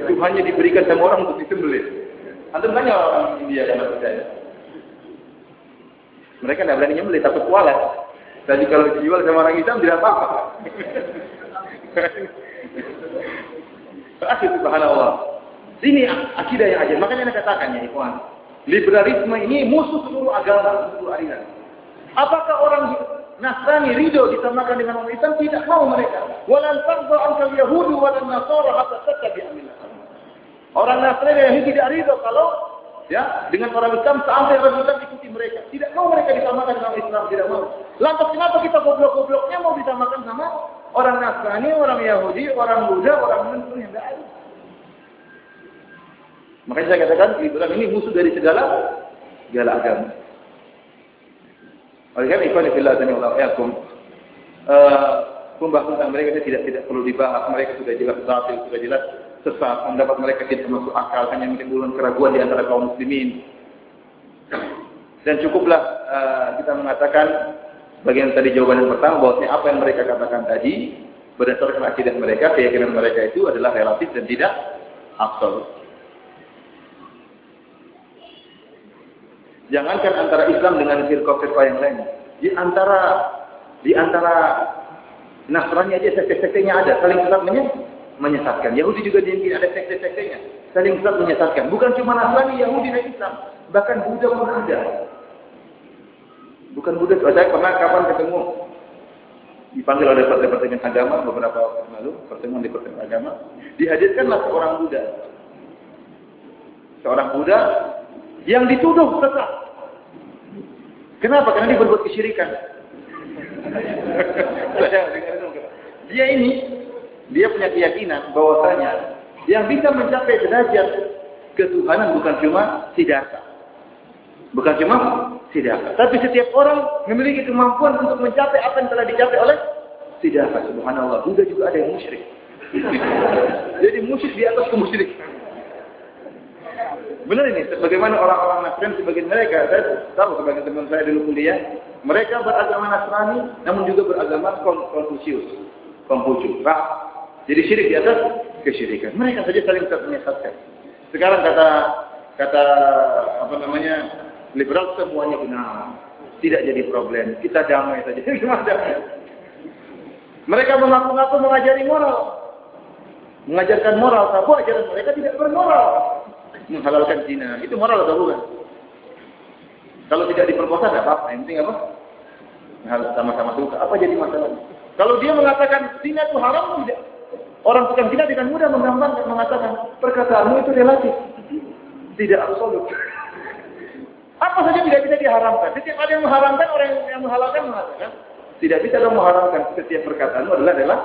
S1: Tuhannya diberikan sama orang untuk disembelih. Anda tanya orang India yang percaya. Mereka tidak berani nyembelih, takut kualat. Jadi kalau dijual sama orang Islam tidak apa-apa. Akhir subhanallah. Ini akidah yang aja. Makanya saya katakan ya ikhwan. Liberalisme ini musuh seluruh agama, seluruh aliran. Apakah orang Nasrani ridho disamakan dengan orang Islam? Tidak mau mereka. Walan taqda angkal Yahudi walan Nasara hatta tattabi'a millahum. Orang Nasrani yang tidak ridho kalau ya dengan orang Islam sampai orang Islam ikuti mereka. Tidak mau mereka disamakan dengan Islam, tidak mau. Lantas kenapa kita goblok-gobloknya mau disamakan sama orang Nasrani, orang Yahudi, orang Buddha, orang Muslim yang tidak ada. Makanya saya katakan liberal ini musuh dari segala segala agama. Oleh karena itu, fillah Allah yakum. Pembahasan tentang mereka tidak tidak perlu dibahas. Mereka sudah jelas batil, sudah jelas sesat. Pendapat mereka tidak masuk akal, hanya menimbulkan keraguan di antara kaum muslimin. Dan cukuplah uh, kita mengatakan bagian tadi jawaban yang pertama bahwa apa yang mereka katakan tadi berdasarkan akidah mereka, keyakinan mereka itu adalah relatif dan tidak absolut. Jangankan antara Islam dengan firqah-firqah yang lain. Di antara di antara Nasrani aja sekte-sektenya ada, saling sesat menyesatkan. Yahudi juga mungkin ada sekte-sektenya, saling sesat menyesatkan. Bukan cuma Nasrani, Yahudi dan Islam, bahkan Buddha pun ada. Bukan Buddha, saya pernah kapan ketemu dipanggil oleh Departemen Agama beberapa waktu lalu, pertemuan di Departemen Agama, dihadirkanlah seorang Buddha. Seorang Buddha yang dituduh sesat. Kenapa? Karena dia berbuat kesyirikan. dia ini, dia punya keyakinan bahwasanya yang bisa mencapai derajat ketuhanan bukan cuma siddhartha. Bukan cuma siddhartha. Tapi setiap orang memiliki kemampuan untuk mencapai apa yang telah dicapai oleh siddhartha. Subhanallah. Buddha juga ada yang musyrik. Jadi musyrik di atas kemusyrikan. Benar ini, bagaimana orang-orang Nasrani sebagian mereka, saya tahu sebagian teman saya dulu kuliah, mereka beragama Nasrani, namun juga beragama Konfusius, Konghucu, Jadi syirik di atas kesyirikan. Mereka saja saling menyesatkan. Sekarang kata kata apa namanya liberal semuanya benar. Tidak jadi problem. Kita damai saja. Mereka mengaku-ngaku mengajari moral. Mengajarkan moral. Tapi ajaran mereka tidak bermoral. Menghalalkan zina. Itu moral atau bukan? Kalau tidak diperkosa tidak apa-apa. Yang penting apa? Sama-sama suka. Apa jadi masalahnya? Kalau dia mengatakan zina itu haram, tidak. Orang tukang zina dengan mudah menggambarkan mengatakan perkataanmu itu relatif. Tidak absolut. Apa saja tidak bisa diharamkan. Setiap ada yang mengharamkan, orang yang menghalalkan mengatakan. Tidak bisa dong mengharamkan. Setiap perkataan adalah adalah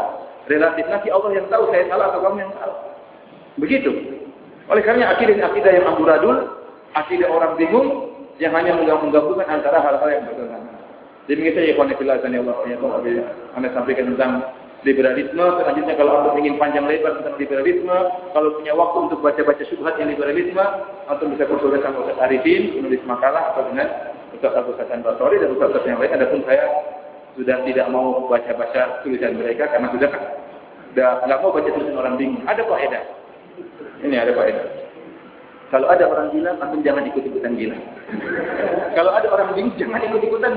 S1: relatif. Nanti Allah yang tahu saya salah atau kamu yang salah. Begitu. Oleh karena akidah-akidah yang amburadul, akidah orang bingung, yang hanya menggabungkan antara hal-hal yang berbeda. Demikian saja ikhwan fillah Allah ya Anda sampaikan tentang liberalisme. Selanjutnya kalau Anda ingin panjang lebar tentang liberalisme, kalau punya waktu untuk baca-baca syubhat yang liberalisme, Anda bisa konsultasi sama Ustaz Arifin, menulis makalah atau dengan Ustaz Abu Hasan Basori dan Ustaz yang lain. Adapun saya sudah tidak mau baca-baca tulisan mereka karena sudah sudah nggak mau baca tulisan orang bingung. Ada faedah. Ini ada faedah. Kalau ada orang gila, antum jangan ikut-ikutan gila. Kalau ada orang bingung, jangan ikut-ikutan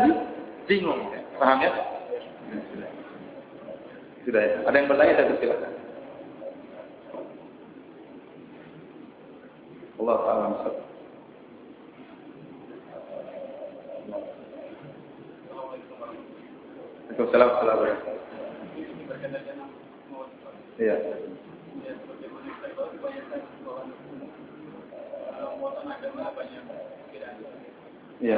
S1: bingung. Paham ya? Sudah ya. Ada yang bertanya, saya silakan. Allah taala Waalaikumsalam warahmatullahi wabarakatuh. Iya. Iya.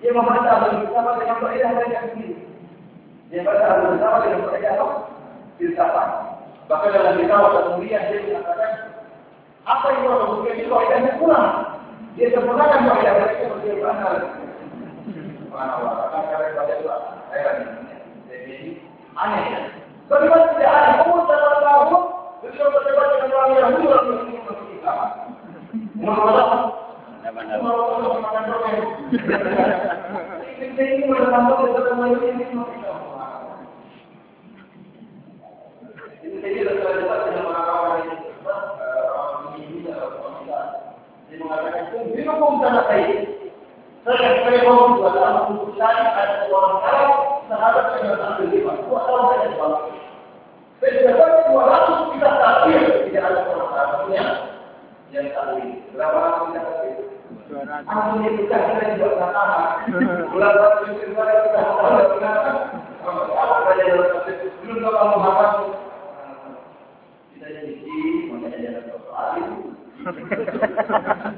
S1: Dia membaca bersama dengan faedah mereka sendiri. Dia baca bersama dengan faedah filsafat. Bahkan dalam kitab kemudian dia mengatakan apa yang orang membuktikan itu faedahnya kurang. Dia sempurnakan faedah mereka bagaimana. Subhanallah. Karena baca itu Jadi aneh ya. Bagaimana tidak ada umur dalam tahun beliau berdebat dengan orang Yahudi orang Muslim Islam. Muhammad ini saya. Orang kita tidak ada orang Arab yang takdir. Berapa kita takdir? Aku ini kita kita. Bulan kita kita kita kita jadi soal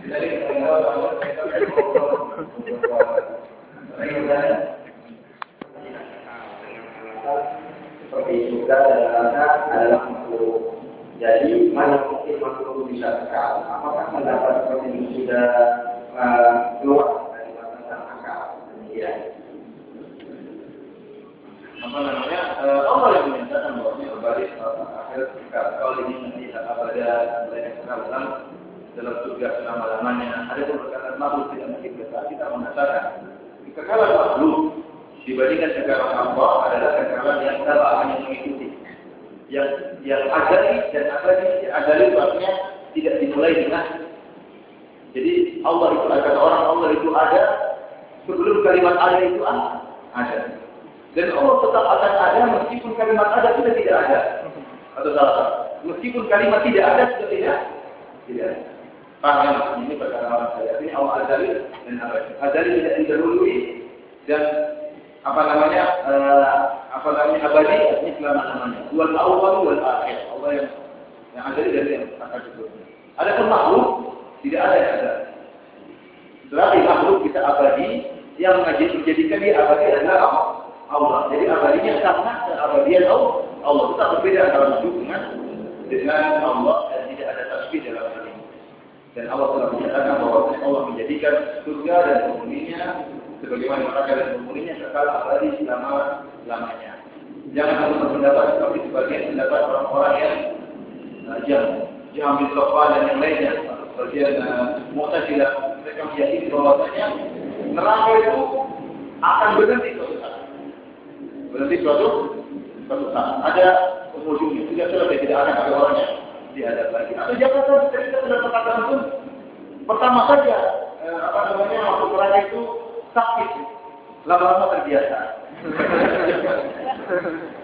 S1: Jadi seperti juga adalah. Jadi mana mungkin bisa akal? Apakah mendapat seperti sudah keluar dari batasan akal? Demikian. Apa namanya? Allah yang menyatakan bahwa berbalik akhir ketika kau ini nanti pada mereka dalam dalam surga selama lamanya. Ada pun perkataan makhluk tidak mungkin kita kita mengatakan kekekalan makhluk dibandingkan kekekalan Allah adalah kekekalan yang salah hanya mengikuti. Yang yang azali dan abadi azali artinya tidak dimulai dengan jadi Allah itu ada orang Allah itu ada sebelum kalimat ada itu ada. Dan Allah tetap akan ada meskipun kalimat ada sudah tidak ada. Atau salah. Meskipun kalimat tidak ada sudah tidak tidak ada. Paham ini perkara saya. Ini Allah azali dan abadi. Azali tidak didahului dan apa namanya uh, apa namanya abadi ini selama lamanya. Wal awal wal akhir. Allah yang yang azali dari yang akan sebelumnya. Ada pun makhluk tidak ada yang ada. Tetapi makhluk bisa abadi yang menjadikan dia abadi adalah Allah. Jadi abadinya sama keabadian Allah. Allah itu tak berbeda antara makhluk dengan dengan Allah dan tidak ada tasbih dalam hal ini. Dan Allah telah menyatakan bahwa Allah menjadikan surga dan penghuninya sebagaimana neraka dan penghuninya kekal abadi selama lamanya. Jangan hanya berpendapat seperti sebagian pendapat orang-orang yang uh, yang yang sofa dan yang lainnya. Sebagian uh, Mu'tazilah mereka meyakini bahwasanya neraka itu akan berhenti suatu saat. Berhenti suatu suatu saat. Ada ujungnya. Tidak selesai tidak akan ada orangnya dihadap lagi. Atau jangan sampai kita sudah katakan pun pertama saja eh, apa namanya waktu neraka itu sakit, lama-lama terbiasa.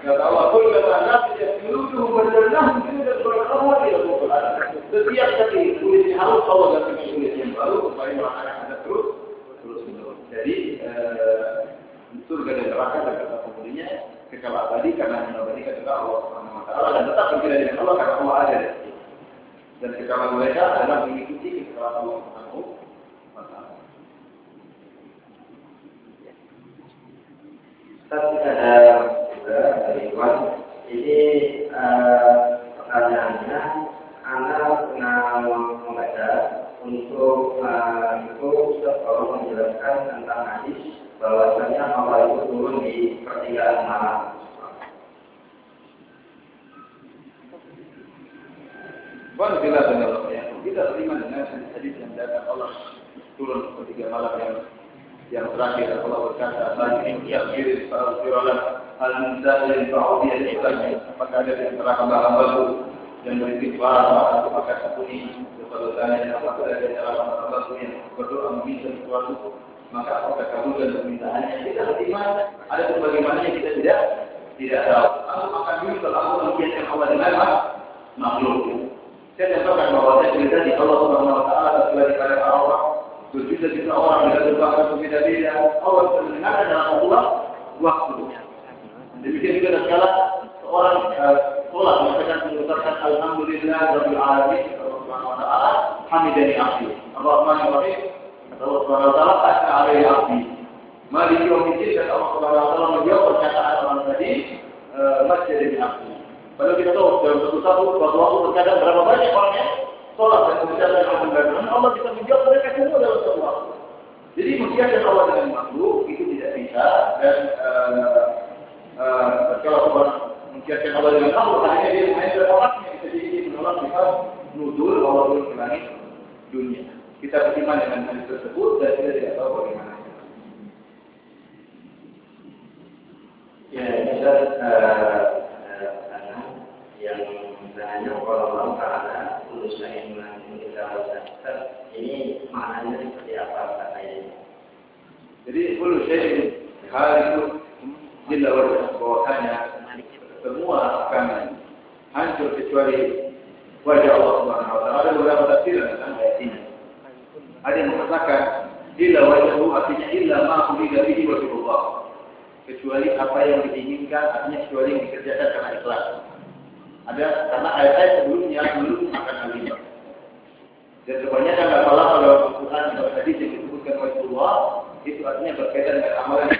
S1: Kata Allah, "Kullama nafiyat juluduhum badalnahum juludan ghayraha liyadhuqul adab." Setiap kali kulitnya halus Allah ganti kulit yang baru supaya makanan ada terus terus menerus. Jadi surga dan neraka dan kata penghuninya kekal abadi karena mengabadikan kepada Allah Subhanahu wa taala dan tetap berbeda dengan Allah karena Allah ada di. Dan kekalahan mereka adalah mengikuti kekalahan Allah Subhanahu wa.
S2: Tapi ada dari Iwan, ini pertanyaannya, Anda pernah membaca untuk itu tolong menjelaskan tentang hadis bahwasanya Allah itu turun di pertigaan malam.
S1: Bang jelas dalam ya. Kita terima dengan hadis yang datang Allah turun ketika malam yang yang terakhir Allah berkata yang kiri para siralah al munzalin ba'udi al apakah ada di antara hamba-hambaku yang beristighfar maka aku ampuni dosa-dosanya dan apakah ada di antara hamba-hambaku yang berdoa meminta sesuatu maka aku akan kabulkan permintaannya kita beriman ada sebagaimana yang kita tidak tidak tahu. Aku akan dulu kalau aku membiarkan Allah dengan makhluk. Saya nyatakan bahwa saya cerita di Allah Subhanahu berjuta-juta orang dengan berbahasa berbeda-beda Allah mendengar adalah Allah waktu demikian juga skala seorang sholat mengatakan mengucapkan Alhamdulillah Rabbil Alamin Allah Subhanahu Wa Taala hamidani abdi Ar-Rahman Allah Subhanahu Wa Taala asna alaihi abdi. Malik Yawmiddin dan Allah Subhanahu Wa Taala menjawab orang tadi masjid dari abdi Padahal kita tahu dalam satu satu waktu terkadang berapa banyak orang yang sholat dan mengucapkan alhamdulillah. Allah bisa menjawab mereka semua dalam satu waktu. Jadi mengucapkan Allah dengan makhluk itu tidak bisa dan kalau orang mengucapkan Allah dengan makhluk hanya dia ada orangnya bisa jadi menolak kita nudur Allah ke langit dunia. Kita beriman dengan hadis tersebut dan kita tidak tahu bagaimana.
S2: Ya, ini uh, yang misalnya kalau Allah Taala urusan iman kita ini maknanya seperti apa kata ini?
S1: Jadi kullu syai'in haliku jilla wajah bahwasanya semua akan hancur kecuali wajah Allah Subhanahu wa taala. Ada beberapa tafsiran tentang ayat ini. Ada yang mengatakan illa wajhu artinya illa ma urida bihi wajhullah. Kecuali apa yang diinginkan artinya kecuali yang dikerjakan karena ikhlas. Ada karena ayat-ayat sebelumnya belum akan ini. Dan kebanyakan masalah kalau Al-Quran atau hadis yang disebutkan oleh Allah itu artinya berkaitan dengan amalan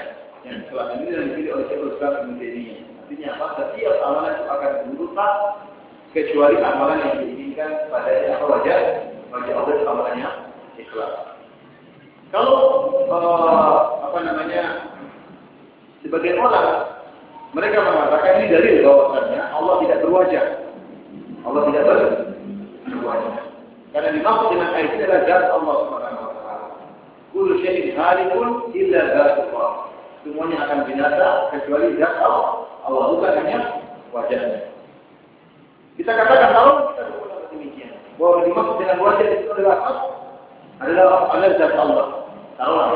S1: yang selama ini dan dipilih oleh Syekhul Islam Ibnu Taimiyah. Artinya apa? Setiap amalan itu akan diurutkan kecuali amalan yang diinginkan pada apa wajah wajah Allah amalannya ikhlas. Kalau uh, apa namanya sebagian orang mereka mengatakan ini dalil bahwasannya Allah tidak berwajah. Allah tidak berwajah. Karena dimaksud dengan ayat ini adalah zat Allah Subhanahu wa taala. Kullu halikun illa dzatullah. Semuanya akan binasa kecuali zat Allah. Allah bukan hanya wajahnya. Kita katakan kalau kita berpendapat demikian bahwa dimaksud dengan wajah itu adalah? Adalah adalah zat Allah. Taruhlah.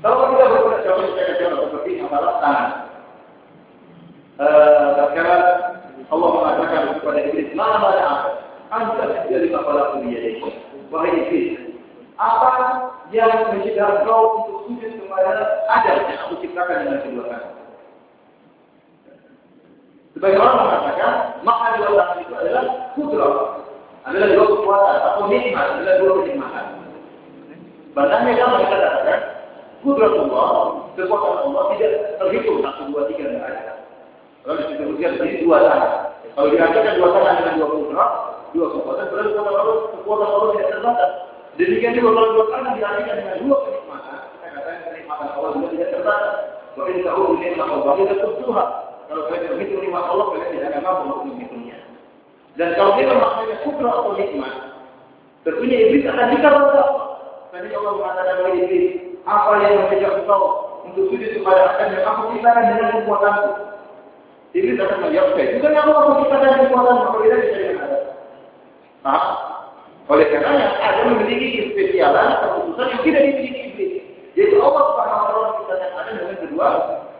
S1: Kalau kita contoh saya seperti masalah tangan. Tatkala Allah mengatakan kepada Iblis, "Ma mana'aka anta dari kepala dia Wahai Iblis, apa yang mencegah kau untuk sujud kepada Adam yang aku ciptakan dengan kedua tangan? Sebagai orang mengatakan, maka dua tangan itu adalah kudrat, adalah dua kekuatan atau nikmat, adalah dua kenikmatan. Bahkan mereka mereka katakan, kudrat Allah, kekuatan Allah tidak terhitung satu dua tiga dan ada. Kalau disebutkan jadi dua tangan. Kalau diartikan dua tangan dengan dua kudrat, dua kekuatan, berarti kekuatan Allah, kekuatan Allah tidak terbatas. Demikian juga kalau dua tangan diartikan dengan dua kenikmatan, kita katakan kenikmatan Allah juga tidak terbatas. Bahkan tahu ini adalah Allah tidak tertuhan. Kalau kalian berhitung nikmat Allah, kalian tidak akan mampu untuk menghitungnya. Dan kalau kita maknanya kudrat atau nikmat, tentunya iblis akan pada Allah. Tadi Allah mengatakan kepada iblis, apa yang mencegah engkau untuk sujud kepada Adam yang aku ciptakan dengan kekuatanku? Iblis akan menjawab saya. Bukan yang Allah menciptakan kekuatan kita bisa dengan ada. Nah, oleh karenanya ada memiliki kespesialan keputusan yang tidak dimiliki iblis. Yaitu Allah Subhanahu wa taala menciptakan Adam dengan kedua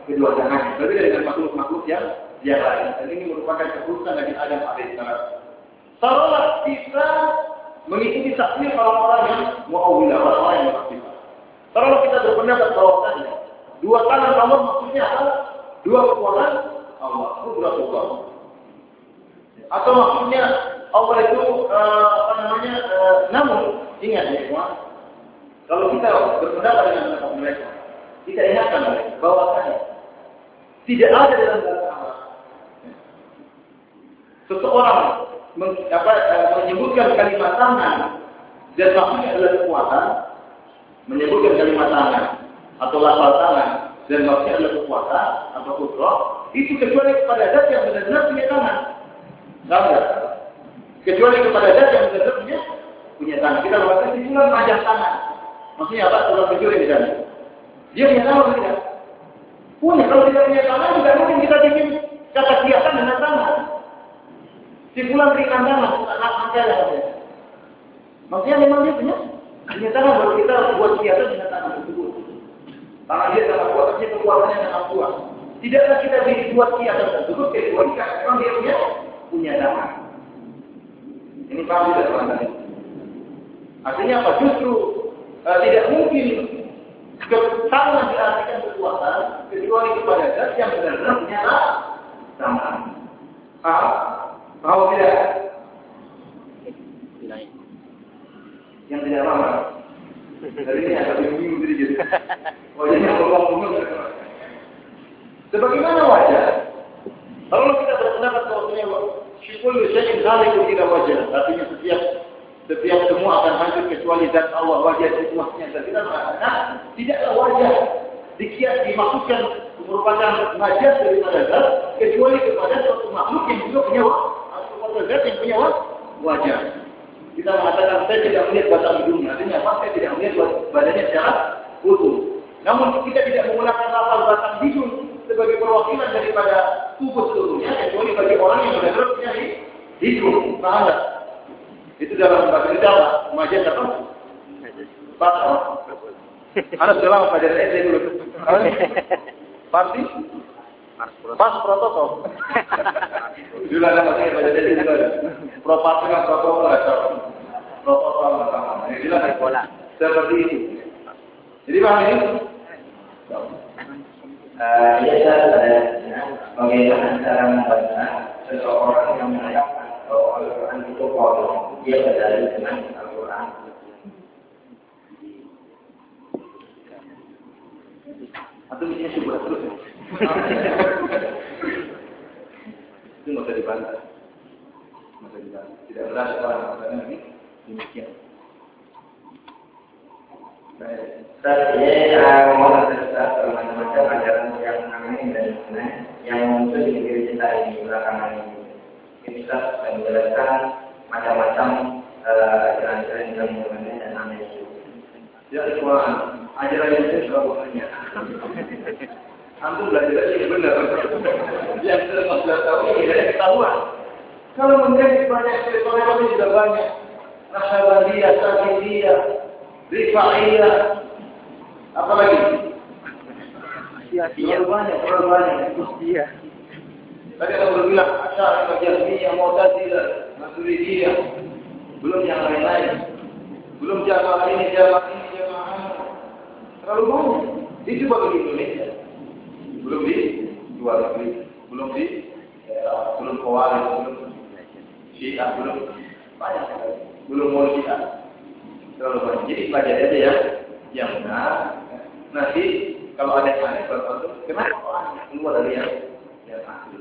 S1: kedua tangannya. Berbeda dengan makhluk-makhluk yang yang lain. Dan ini merupakan keputusan dari Adam alaihissalam. Taruhlah kita mengikuti saksi orang-orang yang muawilah, orang-orang yang beraktifah. Taruhlah kita berpendapat bahwasanya dua tangan Allah maksudnya adalah dua kekuatan Allah, kudratullah. Atau maksudnya Allah itu uh, apa namanya? Uh, namun ingat ya, semua, kalau kita berpendapat dengan pendapat mereka, kita ingatkan bahwasanya tidak ada dalam bahasa seseorang meng, apa, uh, menyebutkan kalimat tangan dan maksudnya adalah kekuatan, menyebutkan kalimat tangan atau lafal tangan dan maksudnya adalah kekuatan atau kudroh, itu kecuali kepada zat yang benar-benar punya tangan. Enggak Kecuali kepada zat yang benar-benar punya punya tangan. Kita mengatakan kesimpulan panjang tangan. Maksudnya apa? Tukang pencuri di sana. Dia punya tangan atau tidak? Punya. Kalau tidak punya tangan, tidak mungkin kita bikin kata kiasan dengan tangan. Simpulan ringan tangan, anak angka yang Maksudnya memang dia punya punya tangan baru kita buat kiasan dengan tangan tersebut. Tangan dia sangat kuat, artinya kekuatannya sangat kuat. Tidaklah kita dibuat kiasan tersebut kecuali karena memang dia punya punya tangan. Ini paham tidak teman-teman? Artinya apa? Justru uh, tidak mungkin tangan diartikan kekuatan kecuali kepada zat yang benar-benar punya tangan. Paham? Paham tidak? Yang tidak paham. Dari ini agak bingung sedikit. Wajahnya ngomong-ngomong. Sebagaimana wajah? Kalau kita berpendapat bahwasanya syukul syai'in khaliqun ila wajah, artinya setiap setiap semua akan hancur kecuali zat Allah wajah itu maksudnya dan kita mengatakan tidaklah wajah dikias dimaksudkan merupakan najis daripada zat kecuali kepada suatu makhluk yang juga punya kepada zat yang punya wajah. Kita mengatakan saya tidak melihat batang hidungnya, artinya apa? Saya tidak melihat badannya secara utuh. Namun kita tidak menggunakan lafal batang hidung sebagai perwakilan daripada tubuh seluruhnya kecuali bagi orang yang benar-benar punya hidung. Paham itu dalam bahasa Indonesia apa? Majaz apa? Pasal. Anak dalam pelajaran SD dulu. Pasti? Pas protokol. Dulu ada masih pada jadi dulu. Propas dengan protokol ada. Protokol sama. Ini bola. Seperti itu. Jadi paham ini?
S2: Ya, saya bagaimana cara membaca seseorang yang mengatakan bahwa Al-Quran itu kolom, dia berdalil dengan Al-Quran.
S1: Atau misalnya sebuah terus ya? itu nggak usah dibantah. Nggak usah dibantah. Tidak benar orang mengatakan ini demikian.
S2: Saya mau cerita macam-macam ajaran yang aneh dan aneh yang muncul di negeri kita ini belakangan ini. Bisa menjelaskan macam-macam ajaran-ajaran yang aneh dan aneh itu.
S1: Ya, ikhwan, ajaran yang itu sudah banyak. Antum belajar yang benar. Yang sudah tahu ini ketahuan. Kalau menjadi banyak cerita itu sudah banyak. Nasabandiyah, Sakidiyah, Rifa'iyah, apa lagi? Terlalu banyak, terlalu banyak. Iya. Tadi ada yang bilang Asy'ari, Jahmiyah, Mu'tazilah, Maturidiyah. Belum yang lain-lain. Belum jamaah ini, jamaah ini, jamaah ini. Terlalu banyak. Itu baru di Indonesia. Belum di luar negeri. Belum di belum kawali, belum syiah, belum banyak. Belum mau syiah. Terlalu banyak. Jadi pelajari aja ya yang benar. Nanti kalau ada yang aneh, kalau kenapa kok aneh? Keluar dari yang yang asli.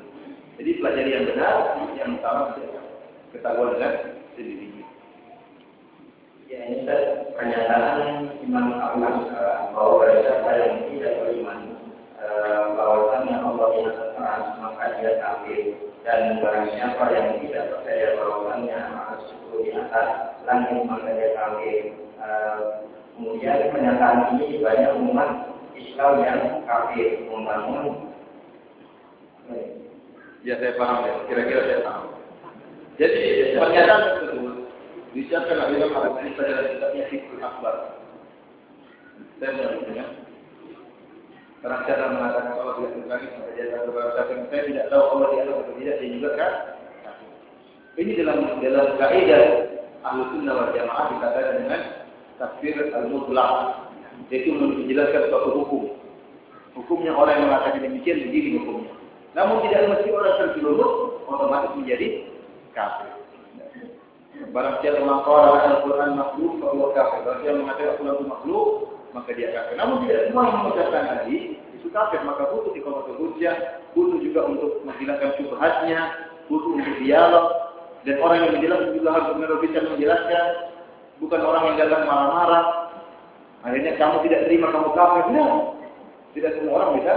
S1: Jadi pelajari yang benar, yang utama ketahuan dengan sendiri.
S2: Ya ini pernyataan Imam Ahmad bahwa siapa yang tidak beriman bahwasannya Allah yang maka dia kafir dan barang siapa yang tidak percaya bahwasannya harus suku di atas langit maka dia kafir. Kemudian pernyataan ini banyak umat Islam yang kafir membangun.
S1: Ya saya paham ya, kira-kira saya paham. Jadi pernyataan tersebut disiapkan oleh Imam Al-Bukhari pada kitabnya Akbar. Saya menyebutnya Karena cara mengatakan Allah tidak berlangit, maka dia akan berkata, saya tidak tahu Allah di atas atau tidak, dia juga kan? Ini dalam dalam kaidah ahlu sunnah wal jamaah dikatakan dengan tafsir al-mutlaq, yaitu menjelaskan suatu hukum. Hukumnya orang yang mengatakan demikian begini hukumnya. Namun tidak mesti orang terjerumus otomatis menjadi kafir. Barang siapa mengatakan Al-Quran makhluk, bahwa kafir. Barang siapa mengatakan Al-Quran makhluk, maka dia kafir. Namun tidak semua yang mengucapkan tadi itu kafir. Maka butuh kawasan hujjah, butuh juga untuk menghilangkan syubhatnya, butuh untuk dialog. Dan orang yang menjelaskan juga harus benar bisa menjelaskan. Bukan orang yang datang marah-marah. Akhirnya kamu tidak terima kamu kafir. Tidak. Tidak semua orang bisa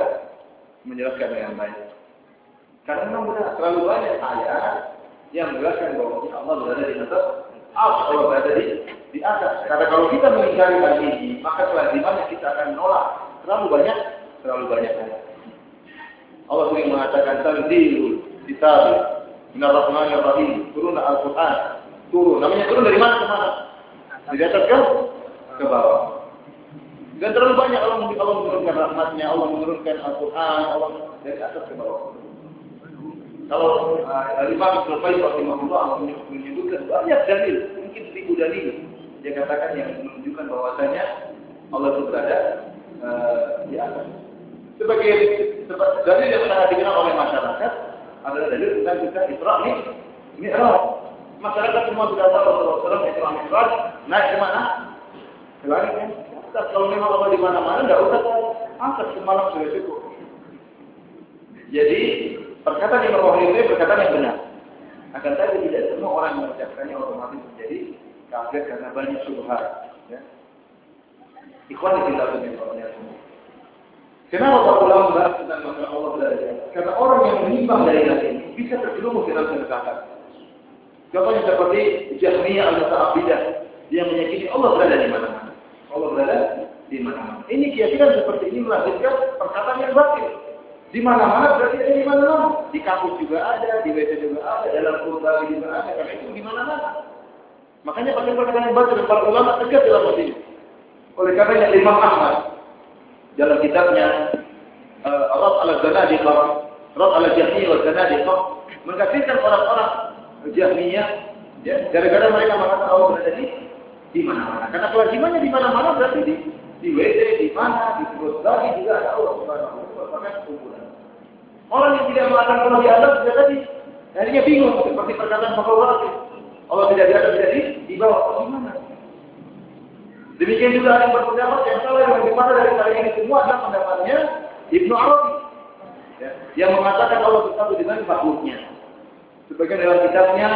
S1: menjelaskan dengan baik. Karena memang benar terlalu banyak ayat yang menjelaskan bahwa Allah berada di atas Allah berada di di atas. Karena kalau kita mengingkari hal ini, maka kelazimannya kita akan menolak terlalu banyak terlalu banyak. Allah sering mengatakan tanzilul kitab minar rahmanir rahim. Turun Al-Qur'an. Turun. Namanya turun dari mana ke mana? Dari atas ke ke bawah. Dan terlalu banyak Allah, Allah menurunkan rahmatnya, Allah menurunkan Al-Quran, Allah dari atas ke bawah. Kalau uh, Imam Sulfai rahimahullah menyebutkan banyak dalil, mungkin seribu dalil. Dia katakan yang menunjukkan bahwasanya Allah itu berada uh, di atas. Sebagai dalil yang sangat dikenal oleh masyarakat adalah dalil tentang kita Isra Mi'raj. Masyarakat semua sudah tahu Rasulullah Isra Mi'raj naik ke mana? Ke langit kan? Kalau memang Allah di mana-mana, tidak usah angkat semalam sudah cukup. Jadi Perkataan Imam Wahid ini perkataan yang benar. Akan tapi tidak semua orang yang mengucapkannya otomatis menjadi kafir karena banyak syubhat. Ya. Ikhwan kita semua. Kenapa para ulama membahas tentang masalah Allah berada Karena orang yang menyimpang dari ini bisa terjerumus dalam kesesatan. Contohnya seperti Jahmiyah al-Muta'abidah yang meyakini Allah berada di mana-mana. Allah berada di mana-mana. Ini keyakinan seperti ini melahirkan perkataan yang batil. Di mana-mana berarti ada di mana-mana. Di kampus juga ada, di WC juga ada, dalam kurba juga ada. Karena itu di mana-mana. Makanya pakai perkataan yang baca dan para ulama tegas dalam hal ini. Oleh karenanya Imam Ahmad dalam kitabnya uh, Rab ala Zanadiqah, Rab ala Jahmiyah wa Zanadiqah mengkafirkan orang-orang Jahmiyah ya, gara-gara mereka mengatakan Allah berada di di mana-mana. Karena kewajibannya di mana-mana berarti di di WC, di mana, di perut lagi juga ada Allah Subhanahu wa taala. Orang yang tidak mengatakan Allah di atas sudah tadi, akhirnya bingung seperti perkataan Fakawati. Allah tidak di atas, tidak di, bawah. Oh, gimana? Demikian juga yang berpendapat yang salah yang lebih dari kalian ini semua adalah pendapatnya Ibnu Arabi. Ya, yang mengatakan Allah bersatu dengan makhluknya. Sebagian dalam kitabnya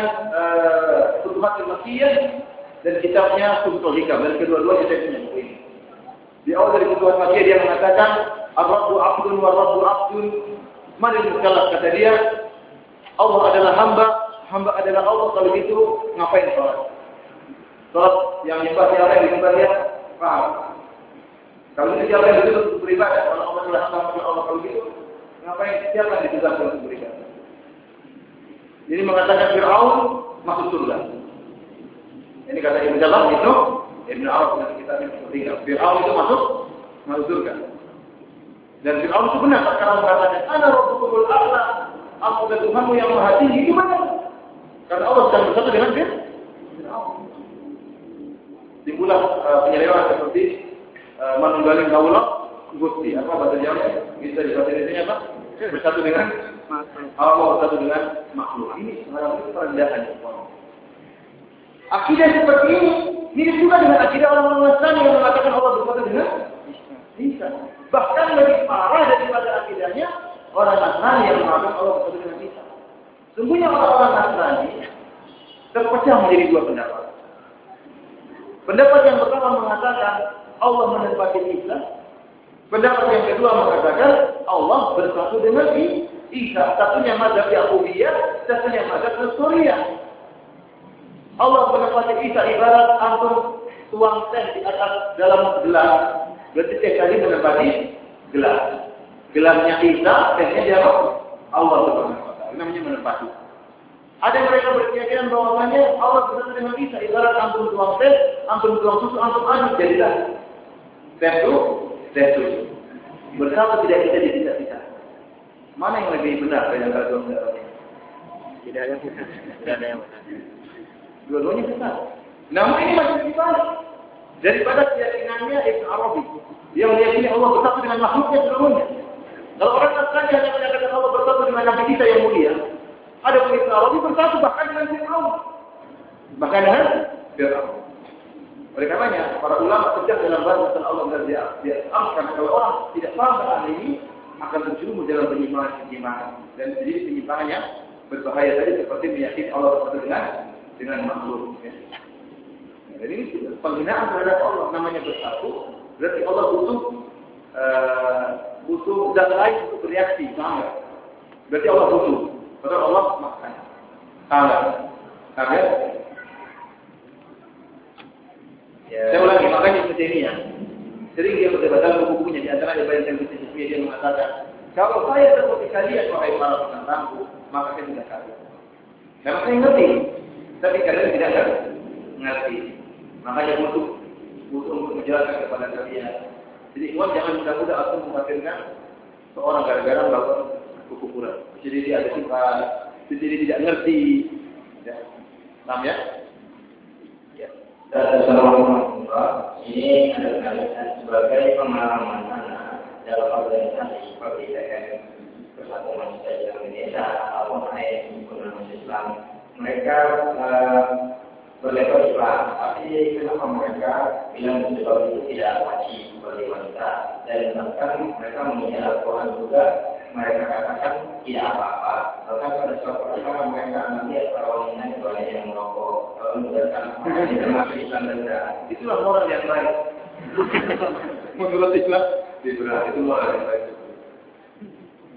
S1: Futuhat uh, Makiyah dan kitabnya Futuhul Hikam. Dan kedua-duanya saya punya buku ini. Di awal dari Futuhat Makiyah dia mengatakan Ar-Rabbu Abdun wa Rabbu Abdun Yang mukallaf? Kata dia, Allah adalah hamba, hamba adalah Allah. Kalau gitu, ngapain sholat? Sholat yang nyembah siapa yang disembah dia? Paham? Kalau itu siapa yang ditutup beribadah? Kalau Allah adalah hamba, Allah kalau gitu, ngapain? Siapa yang ditugaskan untuk beribadah? Jadi mengatakan Fir'aun masuk surga. Ini kata Ibn Jalal itu, Ibn Arab nanti kita seperti Fir'aun itu masuk masuk surga. Dan Fir'aun itu benar karena mengatakan, Ana Rabbukumul A'la, aku dan Tuhanmu yang maha tinggi, itu benar. Karena Allah sedang bersatu dengan Fir'aun. Timbullah uh, penyelewan seperti uh, manunggaling kaulah gusti. Apa bahasa Jawa? Bisa bahasa Indonesia apa? Bersatu dengan Allah bersatu dengan makhluk. Ini sebenarnya perendahan. Akidah seperti ini mirip juga dengan akidah orang-orang Nasrani yang mengatakan Allah bersatu dengan Isa. Bahkan lebih parah daripada akidahnya orang Nasrani yang mengatakan Allah bersatu dengan Isa. Sungguhnya orang-orang Nasrani terpecah menjadi dua pendapat. Pendapat yang pertama mengatakan Allah menempati Isa. Pendapat yang kedua mengatakan Allah bersatu dengan Isa. Satunya mazhab Yahudiyah, satunya mazhab Nasrani. Allah menempati Isa ibarat antum tuang teh di atas dalam gelas Berarti teh tadi menempati gelas. Gelasnya kita, tehnya dia Allah Subhanahu wa taala. Namanya menempati. Ada mereka berkeyakinan bahwasanya Allah bersatu dengan kita. Ibarat antum tuang teh, antum tuang susu, antum aduk jadilah teh itu, teh susu. Bersatu tidak bisa dipisah-pisah. Mana yang lebih benar dari antara dua pendapatnya?
S3: Tidak ada yang benar. Tidak ada yang benar.
S1: Dua-duanya benar. Namun ini masih baik daripada keyakinannya Ibn Arabi yang meyakini Allah bersatu dengan makhluknya seluruhnya. Kalau orang Nasrani hanya menyatakan Allah bersatu dengan Nabi kita yang mulia, ada pun Ibn Arabi bersatu bahkan dengan Fir'aun. Bahkan dengan Fir'aun. Oleh karenanya, para ulama sejak dalam bahasa Allah dan dia, dia karena kalau orang tidak paham tentang ini, akan terjerumus dalam penyimpangan-penyimpangan dan jadi penyimpangan berbahaya tadi seperti meyakini Allah bersatu dengan dengan makhluk. Ya. Jadi ini penghinaan terhadap Allah namanya bersatu, berarti Allah butuh uh, butuh zat lain untuk bereaksi, paham Berarti Allah butuh. Padahal Allah makan. Paham Paham ya? Saya ulangi, makanya seperti ya. Sering dia berdebat dalam buku-bukunya, di antara yang banyak yang dia mengatakan, kalau saya seperti kalian, wahai para penantangku, maka saya tidak kalian. Memang saya ngerti, tapi kalian tidak ngerti. Makanya butuh butuh untuk menjelaskan kepada kalian. Jadi Iwan jangan mudah-mudah aku mengatakan seorang gara-gara melakukan kekufuran. Jadi dia ada sifat, jadi dia tidak ngerti. Ya. Paham ya?
S2: Ya. Assalamualaikum Ini adalah sebagai pengalaman anak dalam organisasi seperti TKM Persatuan Manusia Indonesia atau AIM Islam. Mereka uh, berlevel Islam, tapi kenapa mereka bilang sebab itu tidak wajib bagi wanita. Dan bahkan mereka mengenai Al-Quran juga. Mereka katakan tidak apa-apa. Bahkan pada suatu perkara mereka melihat para wanita yang banyak yang merokok. Menggunakan termasuk Islam dan
S1: itulah moral yang baik. Menurut Islam liberal itu moral yang baik.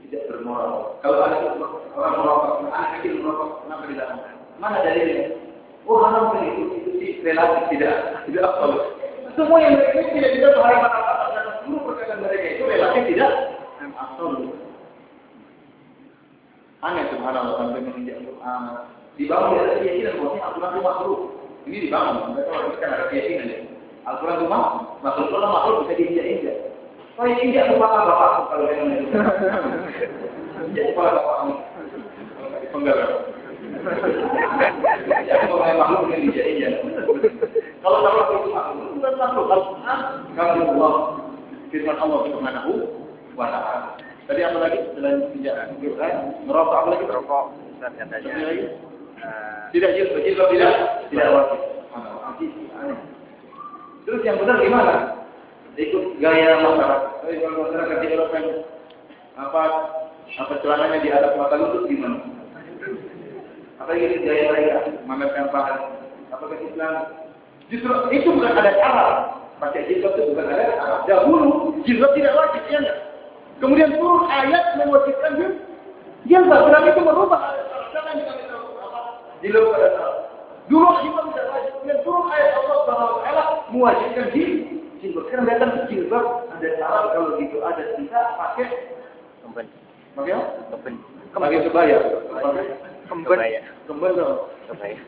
S1: Tidak bermoral. Kalau ada orang merokok anak kecil merokok kenapa dilakukan? Mana dalilnya Oh haram kan itu, itu sih relatif tidak tidak absolut. Semua yang mereka tidak bisa berharap apa-apa karena seluruh perkataan mereka itu relatif tidak absolut. Aneh subhanallah sampai menginjak Quran. Dibangun di atas keyakinan bahwa Al-Quran itu makhluk. Ini dibangun, mereka orang kan ada keyakinan ya. Al-Quran itu makhluk, kalau makhluk bisa diinjak-injak. Oh ini injak kepala bapak kalau memang itu. Injak kepala bapak. Penggarap. Kalau makhluk. Kalau itu makhluk, bukan makhluk. Al-Quran, kami Allah. Firman Allah Subhanahu wa Ta'ala. Tadi apa lagi selain pinjaman? Merokok apa lagi?
S3: Merokok. Ustaz katanya.
S1: Tidak jilbab, jilbab tidak tidak wajib. Terus yang benar gimana? Ikut gaya masyarakat. Kalau masyarakat di Eropa apa apa celananya di atas mata lutut gimana? Ini gaya mereka memamerkan pahala. Apakah Islam? Justru itu bukan ada cara. Pakai jilbab itu bukan ada cara. Dahulu jilbab tidak wajib, ya enggak? Kemudian turun ayat mewajibkan jilbab. Berarti itu merubah Jangan jilbab pada saat. Dulu jilbab tidak wajib. Kemudian turun ayat Allah Subhanahu Wa mewajibkan jilbab. Sekarang datang jilbab ada cara kalau gitu ada kita pakai
S3: kemben.
S1: Pakai apa?
S3: Kemben.
S1: Pakai kebaya.
S3: Kemben.
S1: Kemben dong.
S3: Kebaya.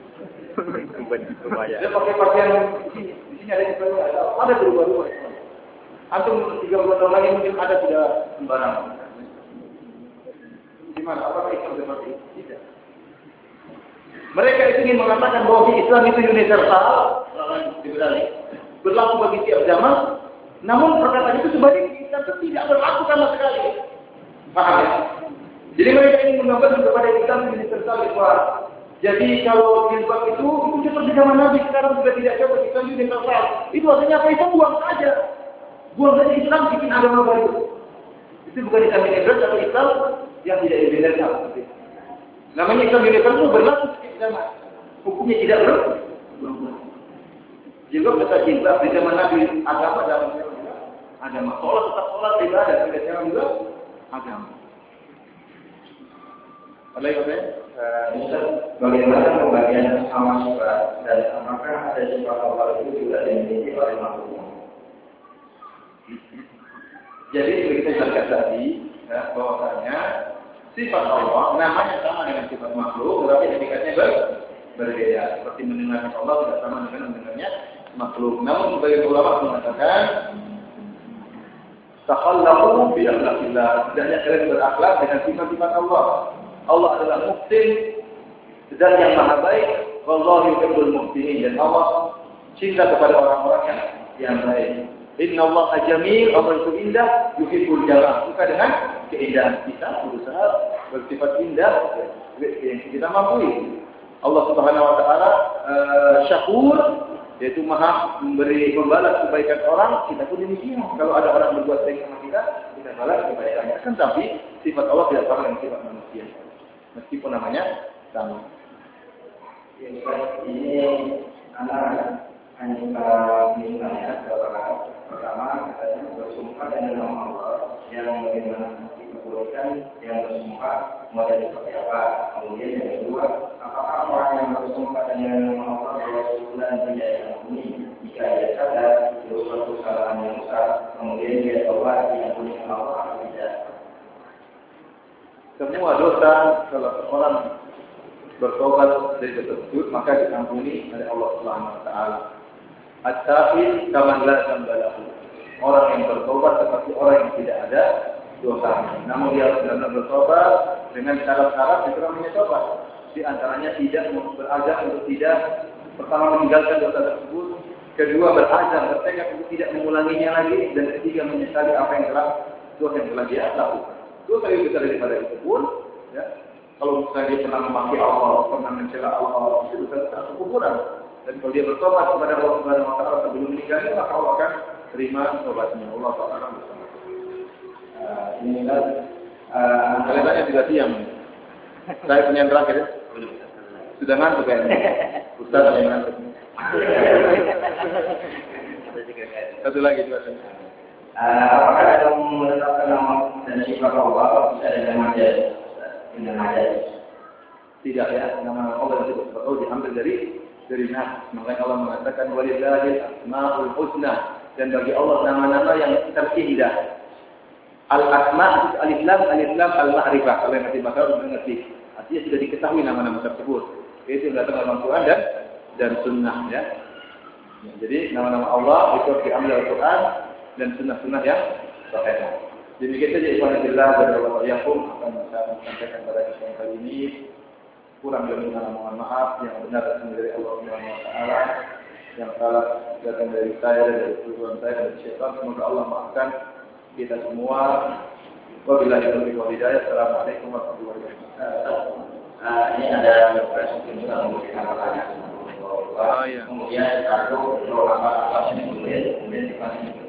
S3: Kemben. Kebaya.
S1: Dia pakai pakaian di sini, di sini ada kebaya, ada, ada berubah-ubah. Antum tiga puluh tahun lagi mungkin ada sudah sembarang. Gimana? Apakah Islam seperti itu? Tidak. Mereka itu ingin mengatakan bahwa Islam itu universal, dibalik, berlaku bagi tiap zaman. Namun perkataan itu sebaliknya Islam itu tidak berlaku sama sekali. Paham ya? Jadi mereka ingin menggambarkan kepada Islam universal Ikhwan. Jadi kalau jilbab itu, itu seperti zaman Nabi sekarang sudah tidak ada Islam universal. Itu artinya apa? Itu buang saja. Buang saja Islam bikin agama baru. Itu bukan Islam universal, tapi Islam yang tidak universal. Namanya Islam universal berlaku setiap zaman. Hukumnya tidak berubah. Jilbab tetap jilbab di zaman Nabi agama dalam agama. Sholat tetap sholat ibadah, tidak juga agama. Yang lain?
S2: Bagaimana pembagian sama sifat dan apakah ada sifat Allah itu juga dimiliki oleh makhluk?
S1: Jadi kita jelaskan tadi, ya, bahwasanya sifat Allah namanya sama dengan sifat makhluk, tetapi hakikatnya ber berbeda. Seperti mendengarkan Allah tidak sama dengan mendengarnya makhluk. Namun sebagai ulama mengatakan Takhallaqu bi akhlaqillah. Hendaknya kalian berakhlak dengan sifat-sifat Allah. Allah adalah muhsin dan yang maha baik. Wallahu yuhibbul muhsinin dan Allah cinta kepada orang-orang yang yang baik. Inna Allah jamil, Allah itu indah, yuhibbul jamal. Suka dengan keindahan kita, berusaha bersifat indah yang kita mampu. Allah Subhanahu wa taala uh, syakur yaitu maha memberi membalas kebaikan orang, kita pun demikian. Kalau ada orang berbuat baik sama kita, kita balas kebaikannya. Kan tapi sifat Allah tidak sama dengan sifat manusia. Meskipun namanya sama.
S2: Ya, ini anak hanya misalnya pertama katanya bersumpah dengan nama Allah yang bagaimana diperbolehkan yang bersumpah model seperti apa. Kemudian yang kedua, apakah orang yang bersumpah dengan nama Allah bahwa bulan tidak diampuni jika dia sadar itu suatu kesalahan yang besar, kemudian dia tobat diampuni Allah atau tidak?
S1: Semua dosa kalau seorang bertobat dari dosa tersebut maka diampuni oleh Allah Subhanahu wa taala. At-ta'il kaman la dzambalahu. Orang yang bertobat seperti orang yang tidak ada dosanya. Namun dia benar-benar bertobat dengan syarat-syarat yang telah mencoba. Di antaranya tidak berazam untuk tidak pertama meninggalkan dosa tersebut, kedua berazam bertekad untuk tidak mengulanginya lagi, dan ketiga menyesali apa yang telah dosa yang telah dia lakukan. Dosa yang besar daripada itu pun, ya, kalau misalnya dia pernah memaki Allah, pernah mencela Allah, itu besar kekuburan. Dan kalau dia bertobat kepada Allah Subhanahu wa taala sebelum meninggalnya, maka Allah akan terima tobatnya. Allah taala bersama.
S2: Uh, inilah
S1: Uh, kalimatnya juga diam. Saya punya yang terakhir ya. Sudah ngantuk kayaknya. Ustaz ada yang ngantuk. Satu lagi juga.
S2: Uh, apakah ada menetapkan nama dan sifat Allah bisa dengan majas? Dengan majas?
S1: Tidak ya, nama Allah disebut Allah diambil dari dari nas. Makanya Allah mengatakan walillahil asmaul husna dan bagi Allah nama-nama yang terindah. Al-asma alif lam alif lam al-ma'rifah. Kalau yang nanti bakal mengerti. Artinya sudah diketahui nama-nama tersebut. Itu yang datang dalam Al-Quran dan dan sunnah ya. jadi nama-nama Allah itu diambil dari Al-Quran dan sunnah-sunnah yang sahih. Demikian saja ikhwan fillah dan Allah yakum akan saya sampaikan pada kesempatan kali ini kurang lebih mohon maaf yang benar datang dari Allah Subhanahu wa taala yang salah datang dari saya dan dari tujuan saya dan syaitan semoga Allah maafkan kita semua. Wabillahi taufiq wal hidayah. Assalamualaikum warahmatullahi wabarakatuh.
S2: Uh, ini ada presiden juga.
S1: Oh, iya.
S2: Kemudian satu, kalau apa, kemudian kemudian dikasih